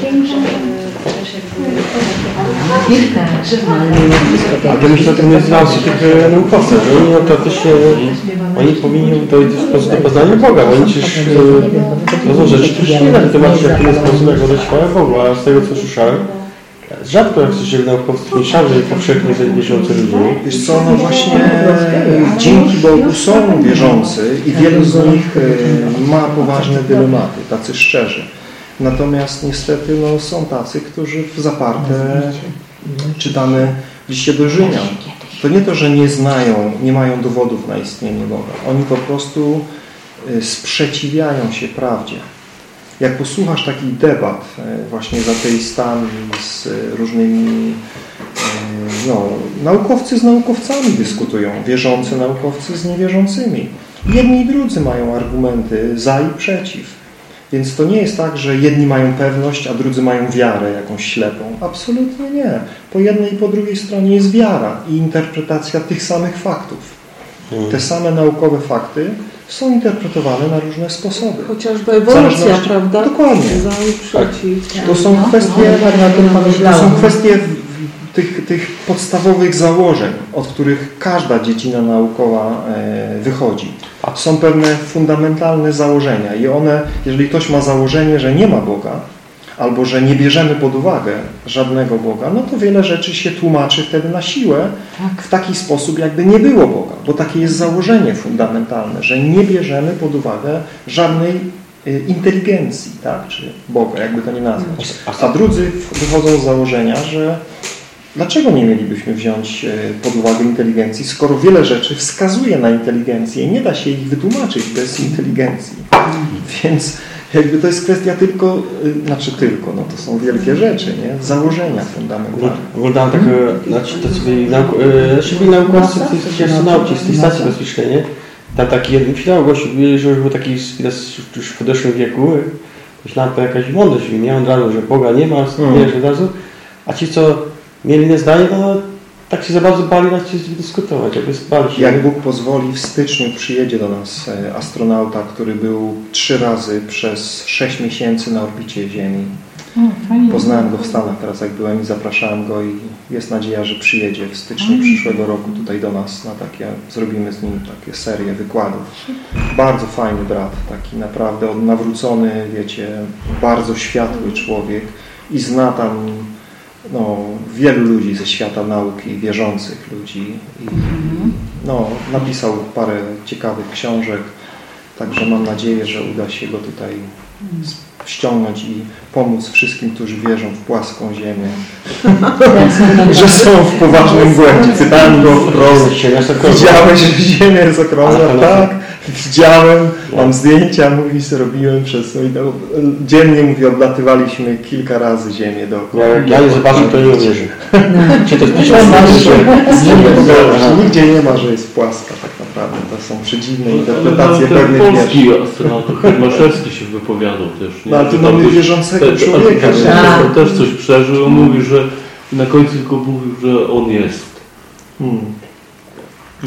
Dziękuję. A to myślę o tym jest znalazł tych naukowców, że oni praktycznie, oni powinni dojść w sposób do poznania Boga, bo oni przecież to są rzeczy, które się nie da wytłumaczyć w ten sposób, jak oddać chwałę Bogu, a z tego co słyszałem, rzadko jak słyszeli naukowców, nie szarży powszechnie wierzący ludzie. Wiesz co, no właśnie dzięki Bogu są wierzący i wielu z nich e, ma poważne dylematy, tacy szczerzy. Natomiast niestety no, są tacy, którzy w zaparte czytamy w liście do Rzymian. To nie to, że nie znają, nie mają dowodów na istnienie Boga. Oni po prostu y, sprzeciwiają się prawdzie. Jak posłuchasz takich debat y, właśnie z ateistami, z różnymi y, no, naukowcy z naukowcami dyskutują, wierzący naukowcy z niewierzącymi. Jedni i drudzy mają argumenty za i przeciw. Więc to nie jest tak, że jedni mają pewność, a drudzy mają wiarę jakąś ślepą. Absolutnie nie. Po jednej i po drugiej stronie jest wiara i interpretacja tych samych faktów. Te same naukowe fakty są interpretowane na różne sposoby. Chociażby ewolucja, prawda? Dokładnie. Za i przeciw. To są No, kwestie, no, pewnie o tym to są kwestie tych, tych podstawowych założeń, od których każda dziedzina naukowa e, wychodzi. Są pewne fundamentalne założenia i one, jeżeli ktoś ma założenie, że nie ma Boga, albo że nie bierzemy pod uwagę żadnego Boga, no to wiele rzeczy się tłumaczy wtedy na siłę w taki sposób, jakby nie było Boga, bo takie jest założenie fundamentalne, że nie bierzemy pod uwagę żadnej inteligencji, tak, czy Boga, jakby to nie nazwać. A drudzy wychodzą z założenia, że dlaczego nie mielibyśmy wziąć y, pod uwagę inteligencji, skoro wiele rzeczy wskazuje na inteligencję i nie da się ich wytłumaczyć bez inteligencji. Więc jakby to jest kwestia tylko, y, znaczy tylko, no to są wielkie rzeczy, nie? Założenia fundamentalne. Oglądałem takie, znaczy to byli, nauk, e, znaczy byli naukowcy, astronauci z tej stacji kosmicznej, nie? Tam taki jeden finał gościu, że już był taki już w podeszłym wieku, myślałem, to jakaś mądrość w nie? Od razu, że Boga nie ma, Mm. wiesz, od razu, a ci, co mieli inne zdanie, no tak się za bardzo bali na się dyskutować, jakby bali się. Jak Bóg pozwoli, w styczniu przyjedzie do nas e, astronauta, który był trzy razy przez sześć miesięcy na orbicie Ziemi. O, fajnie. Poznałem go w Stanach teraz, jak byłem i zapraszałem go i jest nadzieja, że przyjedzie w styczniu przyszłego roku tutaj do nas na takie, zrobimy z nim takie serię wykładów. Bardzo fajny brat, taki naprawdę nawrócony, wiecie, bardzo światły człowiek i zna tam no, wielu ludzi ze świata nauki, wierzących ludzi. I, no, napisał parę ciekawych książek, także mam nadzieję, że uda się go tutaj ściągnąć i pomóc wszystkim, którzy wierzą w płaską ziemię, że są w poważnym błędzie. Cytałem go wprost. Widziałeś, że ziemia jest okrągła? Tak, widziałem, mam zdjęcia, mówi, zrobiłem przez... no Dziennie, mówi, oblatywaliśmy kilka razy ziemię dookoła. Ja, ja nie zobaczę, to nie uwierzę. Czy to jest Nigdzie nie ma, że jest płaska naprawdę. To są przedziwne interpretacje No, pewnych polski wierszy. astronaut Hermaszewski się wypowiadał też. No, ale Że mamy wierzącego te- człowieka, Też, że- też, coś przeżył. On mówi, że na końcu tylko mówił, że on jest. Hmm.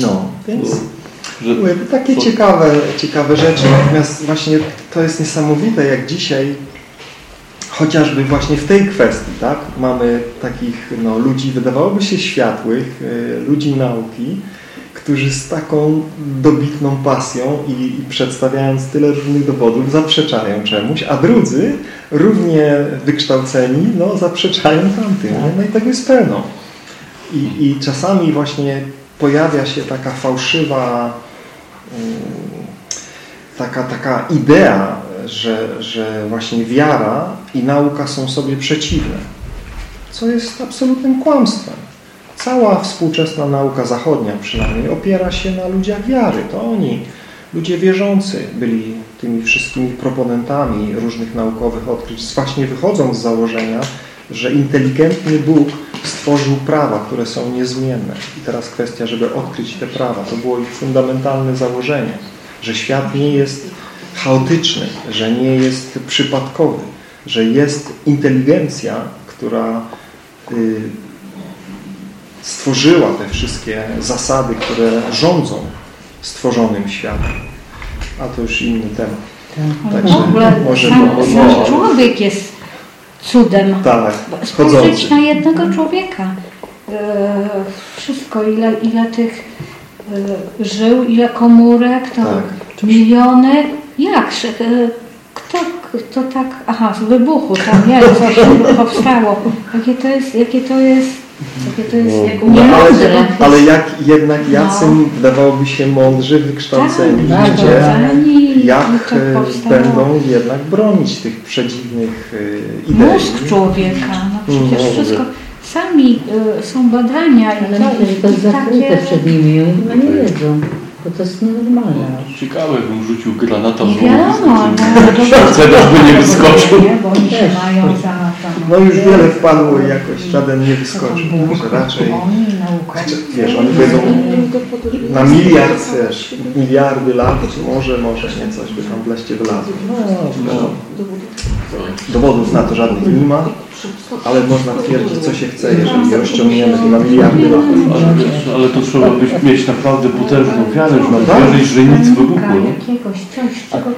No, więc Że, mówię, to takie ciekawe, ciekawe rzeczy. Natomiast właśnie to jest niesamowite, jak dzisiaj chociażby właśnie w tej kwestii, tak, mamy takich no, ludzi, wydawałoby się światłych, y, ludzi nauki, którzy z taką dobitną pasją i, i przedstawiając tyle różnych dowodów zaprzeczają czemuś, a drudzy równie wykształceni no, zaprzeczają tamtym. nie? No i tego jest pełno. I, I czasami właśnie pojawia się taka fałszywa mm, taka, taka idea, że, że właśnie wiara i nauka są sobie przeciwne, co jest absolutnym kłamstwem. Cała współczesna nauka zachodnia przynajmniej opiera się na ludziach wiary. To oni, ludzie wierzący, byli tymi wszystkimi proponentami różnych naukowych odkryć, właśnie wychodząc z założenia, że inteligentny Bóg stworzył prawa, które są niezmienne. I teraz kwestia, żeby odkryć te prawa. To było ich fundamentalne założenie, że świat nie jest chaotyczny, że nie jest przypadkowy, że jest inteligencja, która y, stworzyła te wszystkie zasady, które rządzą stworzonym światem. A to już inny temat. w ogóle może sam, to- sam człowiek jest cudem. Tak, Spojrzeć chodzący. na jednego człowieka. E, wszystko, ile, ile tych e, żył, ile komórek, to Tak. miliony. Jak? E, Kto, kto tak... Aha, z wybuchu tam, jak coś powstało. Jakie to jest, jakie to jest to jest jak No, ale, mądre. ale jak jednak jacy No. wydawałoby się mądrzy, wykształceni Tak, ludzie, jak e, będą jednak bronić tych przedziwnych e, idei. Mózg człowieka, no przecież No, wszystko. Sami y, są badania i Ale to, myślę, że to jest zakryte takie... przed nimi i oni chyba nie wiedzą. Bo to jest nienormalne. Ciekawe, jakbym rzucił granata w Nie głowę. wiadomo, no, Świąteczny by nie wyskoczył. Nie, bo oni się mają za... No już wiele wpadło i jakoś żaden nie wyskoczył, raczej, Oni naukowcy. wiesz, oni powiedzą na miliard, wiesz, miliardy lat, może, może nie, coś by tam wleście wylazło. No, dowodów na to żadnych nie ma, ale można twierdzić, co się chce, jeżeli rozciągniemy to na miliardy lat. Ale, ale to trzeba być, mieć naprawdę potężną wiarę, żeby tak. wierzyć, że nic wybuchło. No.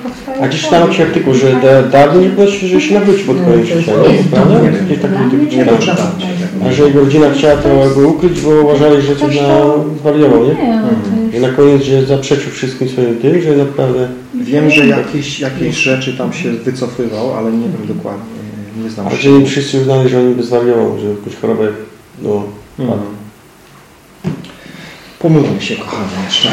Powstaje A gdzieś czytałem jakiś artykuł, że da- dawniej chyba się, że się nawrócił pod koniec życia, nie? Prawda? To. A że jego rodzina chciała to jakby ukryć, bo uważali, że coś na zwariował, nie? Nie, no to I na koniec, że zaprzeczył wszystkim swoim tym, że naprawdę... Wiem, że jakieś, jakieś rzeczy tam się wycofywał, ale nie wiem dokładnie, nie znam A że nie wszyscy uznali, że on by zwariował, że jakąś chorobę, no... Mhm. Pomódlmy się, kochani, jeszcze.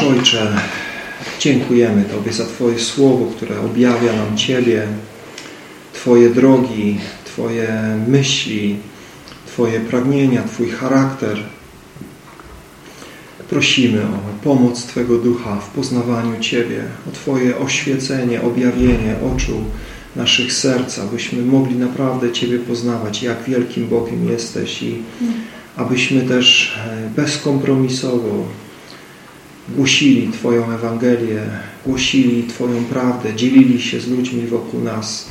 Nasz Ojcze, dziękujemy Tobie za Twoje słowo, które objawia nam Ciebie, Twoje drogi, Twoje myśli, Twoje pragnienia, Twój charakter. Prosimy o pomoc Twego Ducha w poznawaniu Ciebie, o Twoje oświecenie, objawienie oczu naszych serc, abyśmy mogli naprawdę Ciebie poznawać, jak wielkim Bogiem jesteś i abyśmy też e, bezkompromisowo głosili Twoją Ewangelię, głosili Twoją prawdę, dzielili się z ludźmi wokół nas.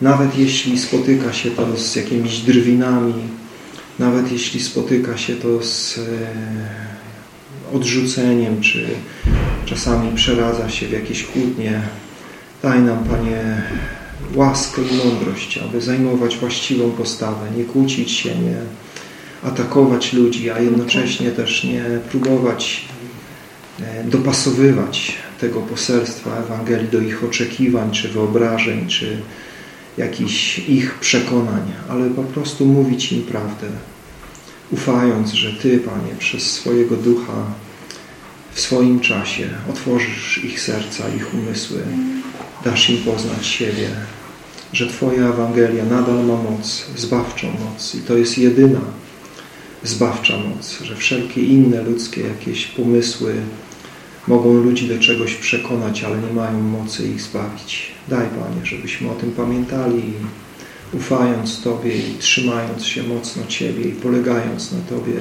Nawet jeśli spotyka się to z jakimiś drwinami, nawet jeśli spotyka się to z e, odrzuceniem, czy czasami przeradza się w jakieś kłótnie, daj nam, Panie, łaskę i mądrość, aby zajmować właściwą postawę, nie kłócić się, nie atakować ludzi, a jednocześnie też nie próbować dopasowywać tego poselstwa Ewangelii do ich oczekiwań, czy wyobrażeń, czy jakichś ich przekonań, ale po prostu mówić im prawdę, ufając, że Ty, Panie, przez swojego Ducha w swoim czasie otworzysz ich serca, ich umysły, dasz im poznać siebie, że Twoja Ewangelia nadal ma moc, zbawczą moc i to jest jedyna zbawcza moc, że wszelkie inne ludzkie jakieś pomysły mogą ludzi do czegoś przekonać, ale nie mają mocy ich zbawić. Daj, Panie, żebyśmy o tym pamiętali i ufając Tobie i trzymając się mocno Ciebie i polegając na Tobie,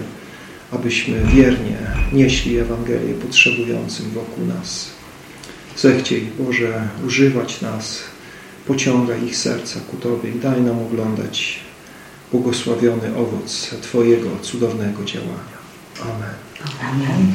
abyśmy wiernie nieśli Ewangelię potrzebującym wokół nas. Zechciej, Boże, używać nas, pociągaj ich serca ku Tobie i daj nam oglądać błogosławiony owoc Twojego cudownego działania. Amen. Amen.